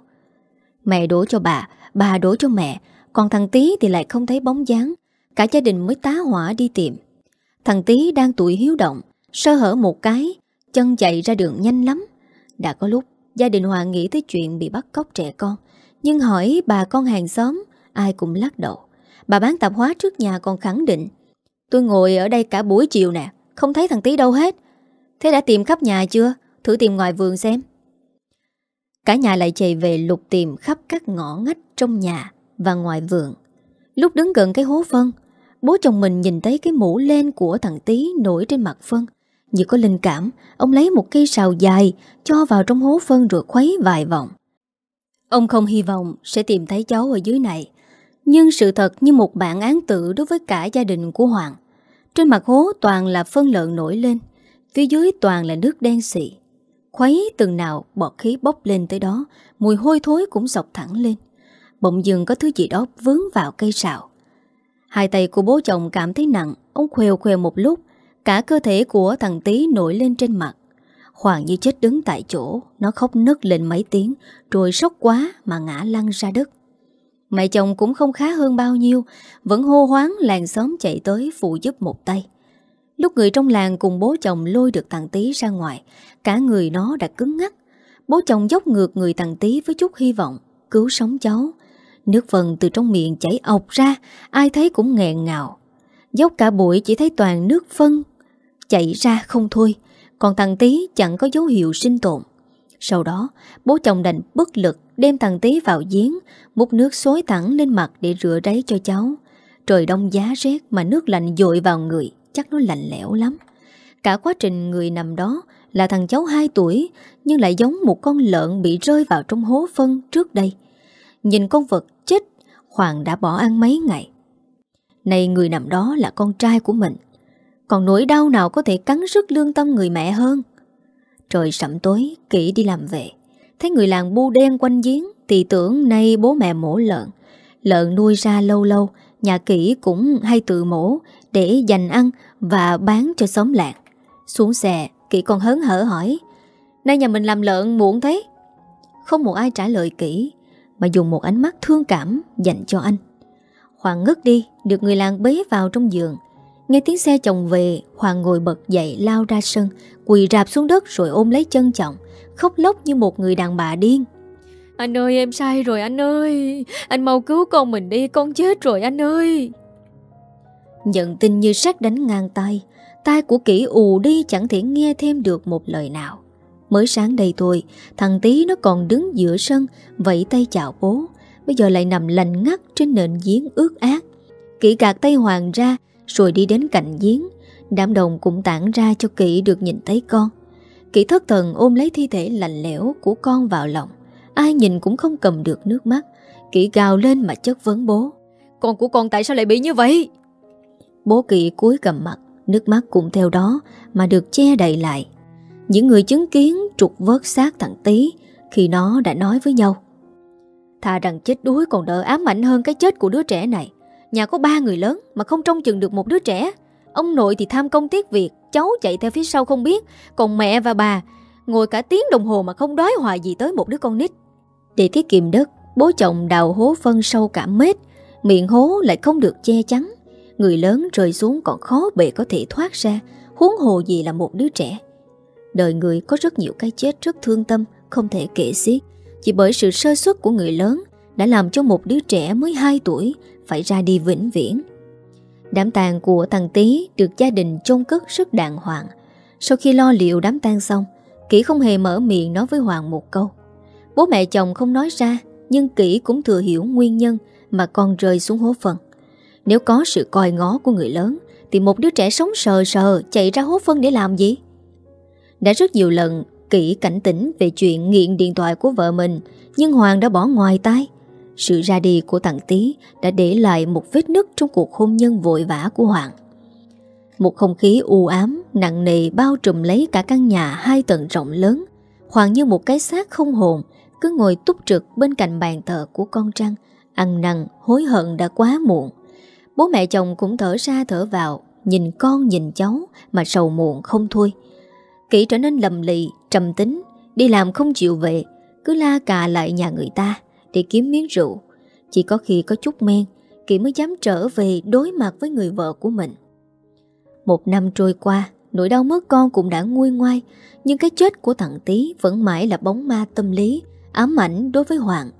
Mẹ đổ cho bà Bà đổ cho mẹ còn thằng Tý thì lại không thấy bóng dáng, Cả gia đình mới tá hỏa đi tìm. Thằng Tý đang tuổi hiếu động, Sơ hở một cái, Chân chạy ra đường nhanh lắm. Đã có lúc, gia đình Hoàng nghĩ tới chuyện bị bắt cóc trẻ con, Nhưng hỏi bà con hàng xóm, Ai cũng lắc đầu. Bà bán tạp hóa trước nhà còn khẳng định, Tôi ngồi ở đây cả buổi chiều nè, Không thấy thằng Tý đâu hết. Thế đã tìm khắp nhà chưa? Thử tìm ngoài vườn xem. Cả nhà lại chạy về lục tìm khắp các ngõ ngách trong nhà và ngoài vườn. Lúc đứng gần cái hố phân, bố chồng mình nhìn thấy cái mũ len của thằng Tý nổi trên mặt phân. Như có linh cảm, ông lấy một cây sào dài cho vào trong hố phân rồi khuấy vài vòng. Ông không hy vọng sẽ tìm thấy cháu ở dưới này. Nhưng sự thật như một bản án tự đối với cả gia đình của Hoàng. Trên mặt hố toàn là phân lợn nổi lên, phía dưới toàn là nước đen xị. Khuấy từng nào bọt khí bốc lên tới đó Mùi hôi thối cũng dọc thẳng lên Bỗng dừng có thứ gì đó vướng vào cây sạo Hai tay của bố chồng cảm thấy nặng Ông khuều khuều một lúc Cả cơ thể của thằng tí nổi lên trên mặt Hoàng như chết đứng tại chỗ Nó khóc nức lên mấy tiếng Rồi sốc quá mà ngã lăn ra đất Mẹ chồng cũng không khá hơn bao nhiêu Vẫn hô hoáng làng xóm chạy tới phụ giúp một tay Lúc người trong làng cùng bố chồng lôi được thằng Tý ra ngoài, cả người nó đã cứng ngắc. Bố chồng dốc ngược người thằng Tý với chút hy vọng, cứu sống cháu. Nước vần từ trong miệng chảy ọc ra, ai thấy cũng nghẹn ngào. Dốc cả buổi chỉ thấy toàn nước phân, chảy ra không thôi, còn thằng Tý chẳng có dấu hiệu sinh tồn. Sau đó, bố chồng đành bất lực đem thằng Tý vào giếng, múc nước xối thẳng lên mặt để rửa ráy cho cháu. Trời đông giá rét mà nước lạnh dội vào người chắc nó lạnh lẽo lắm. Cả quá trình người nằm đó là thằng cháu 2 tuổi nhưng lại giống một con lợn bị rơi vào trong hố phân trước đây. Nhìn con vật chết, Hoàng đã bỏ ăn mấy ngày. Này người nằm đó là con trai của mình. Còn nỗi đau nào có thể cắn rứt lương tâm người mẹ hơn? Trời sẩm tối Kỷ đi làm về. Thấy người làng bu đen quanh giếng Thì tưởng nay bố mẹ mổ lợn. Lợn nuôi ra lâu lâu Nhà kỹ cũng hay tự mổ Để dành ăn và bán cho xóm làng. Xuống xe Kỹ còn hớn hở hỏi Nay nhà mình làm lợn muộn thế? Không một ai trả lời kỹ. Mà dùng một ánh mắt thương cảm dành cho anh. Hoàng ngất đi Được người làng bế vào trong giường. Nghe tiếng xe chồng về Hoàng ngồi bật dậy lao ra sân Quỳ rạp xuống đất rồi ôm lấy chân trọng Khóc lóc như một người đàn bà điên. Anh ơi em sai rồi anh ơi. Anh mau cứu con mình đi Con chết rồi anh ơi. Nhận tin như sát đánh ngang tay Tai của kỹ ù đi chẳng thể nghe thêm được một lời nào Mới sáng đây thôi Thằng tí nó còn đứng giữa sân Vẫy tay chào bố. Bây giờ lại nằm lành ngắt trên nền giếng ướt át. Kỹ gạt tay Hoàng ra Rồi đi đến cạnh giếng. Đám đồng cũng tản ra cho Kỹ được nhìn thấy con. Kỹ thất thần ôm lấy thi thể lạnh lẽo của con vào lòng. Ai nhìn cũng không cầm được nước mắt. Kỹ gào lên mà chất vấn bố. Con của con tại sao lại bị như vậy? Bố Kỹ cúi cầm mặt Nước mắt cũng theo đó mà được che đậy lại những người chứng kiến trục vớt xác thằng Tý Khi nó đã nói với nhau. Thà rằng chết đuối còn đỡ ám ảnh hơn cái chết của đứa trẻ này. Nhà có ba người lớn mà không trông chừng được một đứa trẻ. Ông nội thì tham công tiếc việc, Cháu chạy theo phía sau không biết. Còn mẹ và bà Ngồi cả tiếng đồng hồ mà không đói hoài gì tới một đứa con nít. Để tiết kiệm đất, Bố chồng đào hố phân sâu cả mét Miệng hố lại không được che chắn. Người lớn rơi xuống còn khó bề có thể thoát ra, Huống hồ gì là một đứa trẻ. Đời người có rất nhiều cái chết rất thương tâm, Không thể kể xiết. Chỉ bởi sự sơ suất của người lớn Đã làm cho một đứa trẻ mới 2 tuổi Phải ra đi vĩnh viễn. Đám tang của thằng Tý Được gia đình chôn cất rất đàng hoàng. Sau khi lo liệu đám tang xong, Kỷ không hề mở miệng nói với Hoàng một câu. Bố mẹ chồng không nói ra, Nhưng Kỷ cũng thừa hiểu nguyên nhân Mà con rơi xuống hố phân. Nếu có sự coi ngó của người lớn, Thì một đứa trẻ sống sờ sờ Chạy ra hố phân để làm gì? Đã rất nhiều lần Kỷ cảnh tỉnh về chuyện nghiện điện thoại của vợ mình, Nhưng Hoàng đã bỏ ngoài tay. Sự ra đi của thằng Tý Đã để lại một vết nứt Trong cuộc hôn nhân vội vã của Hoàng. Một không khí u ám, Nặng nề bao trùm lấy cả căn nhà Hai tầng rộng lớn. Hoàng như một cái xác không hồn, Cứ ngồi túc trực bên cạnh bàn thờ của con Trăng, Ăn năn, hối hận đã quá muộn. Bố mẹ chồng cũng thở ra thở vào, Nhìn con nhìn cháu Mà sầu muộn không thôi. Kỷ trở nên lầm lì, trầm tính Đi làm không chịu về Cứ la cà lại nhà người ta Để kiếm miếng rượu. Chỉ có khi có chút men Kỷ mới dám trở về đối mặt với người vợ của mình. Một năm trôi qua Nỗi đau mất con cũng đã nguôi ngoai Nhưng cái chết của thằng Tý Vẫn mãi là bóng ma tâm lý Ám ảnh đối với Hoàng.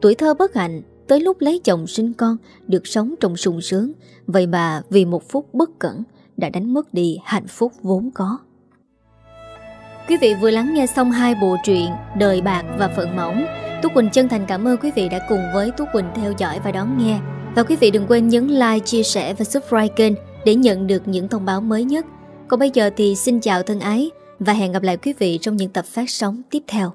Tuổi thơ bất hạnh Tới lúc lấy chồng sinh con Được sống trong sung sướng Vậy mà vì một phút bất cẩn Đã đánh mất đi hạnh phúc vốn có. Quý vị vừa lắng nghe xong hai bộ truyện Đời Bạc và Phận Mỏng. Tú Quỳnh chân thành cảm ơn quý vị đã cùng với Tú Quỳnh theo dõi và đón nghe. Và quý vị đừng quên nhấn like, chia sẻ và subscribe kênh Để nhận được những thông báo mới nhất. Còn bây giờ thì xin chào thân ái Và hẹn gặp lại quý vị trong những tập phát sóng tiếp theo.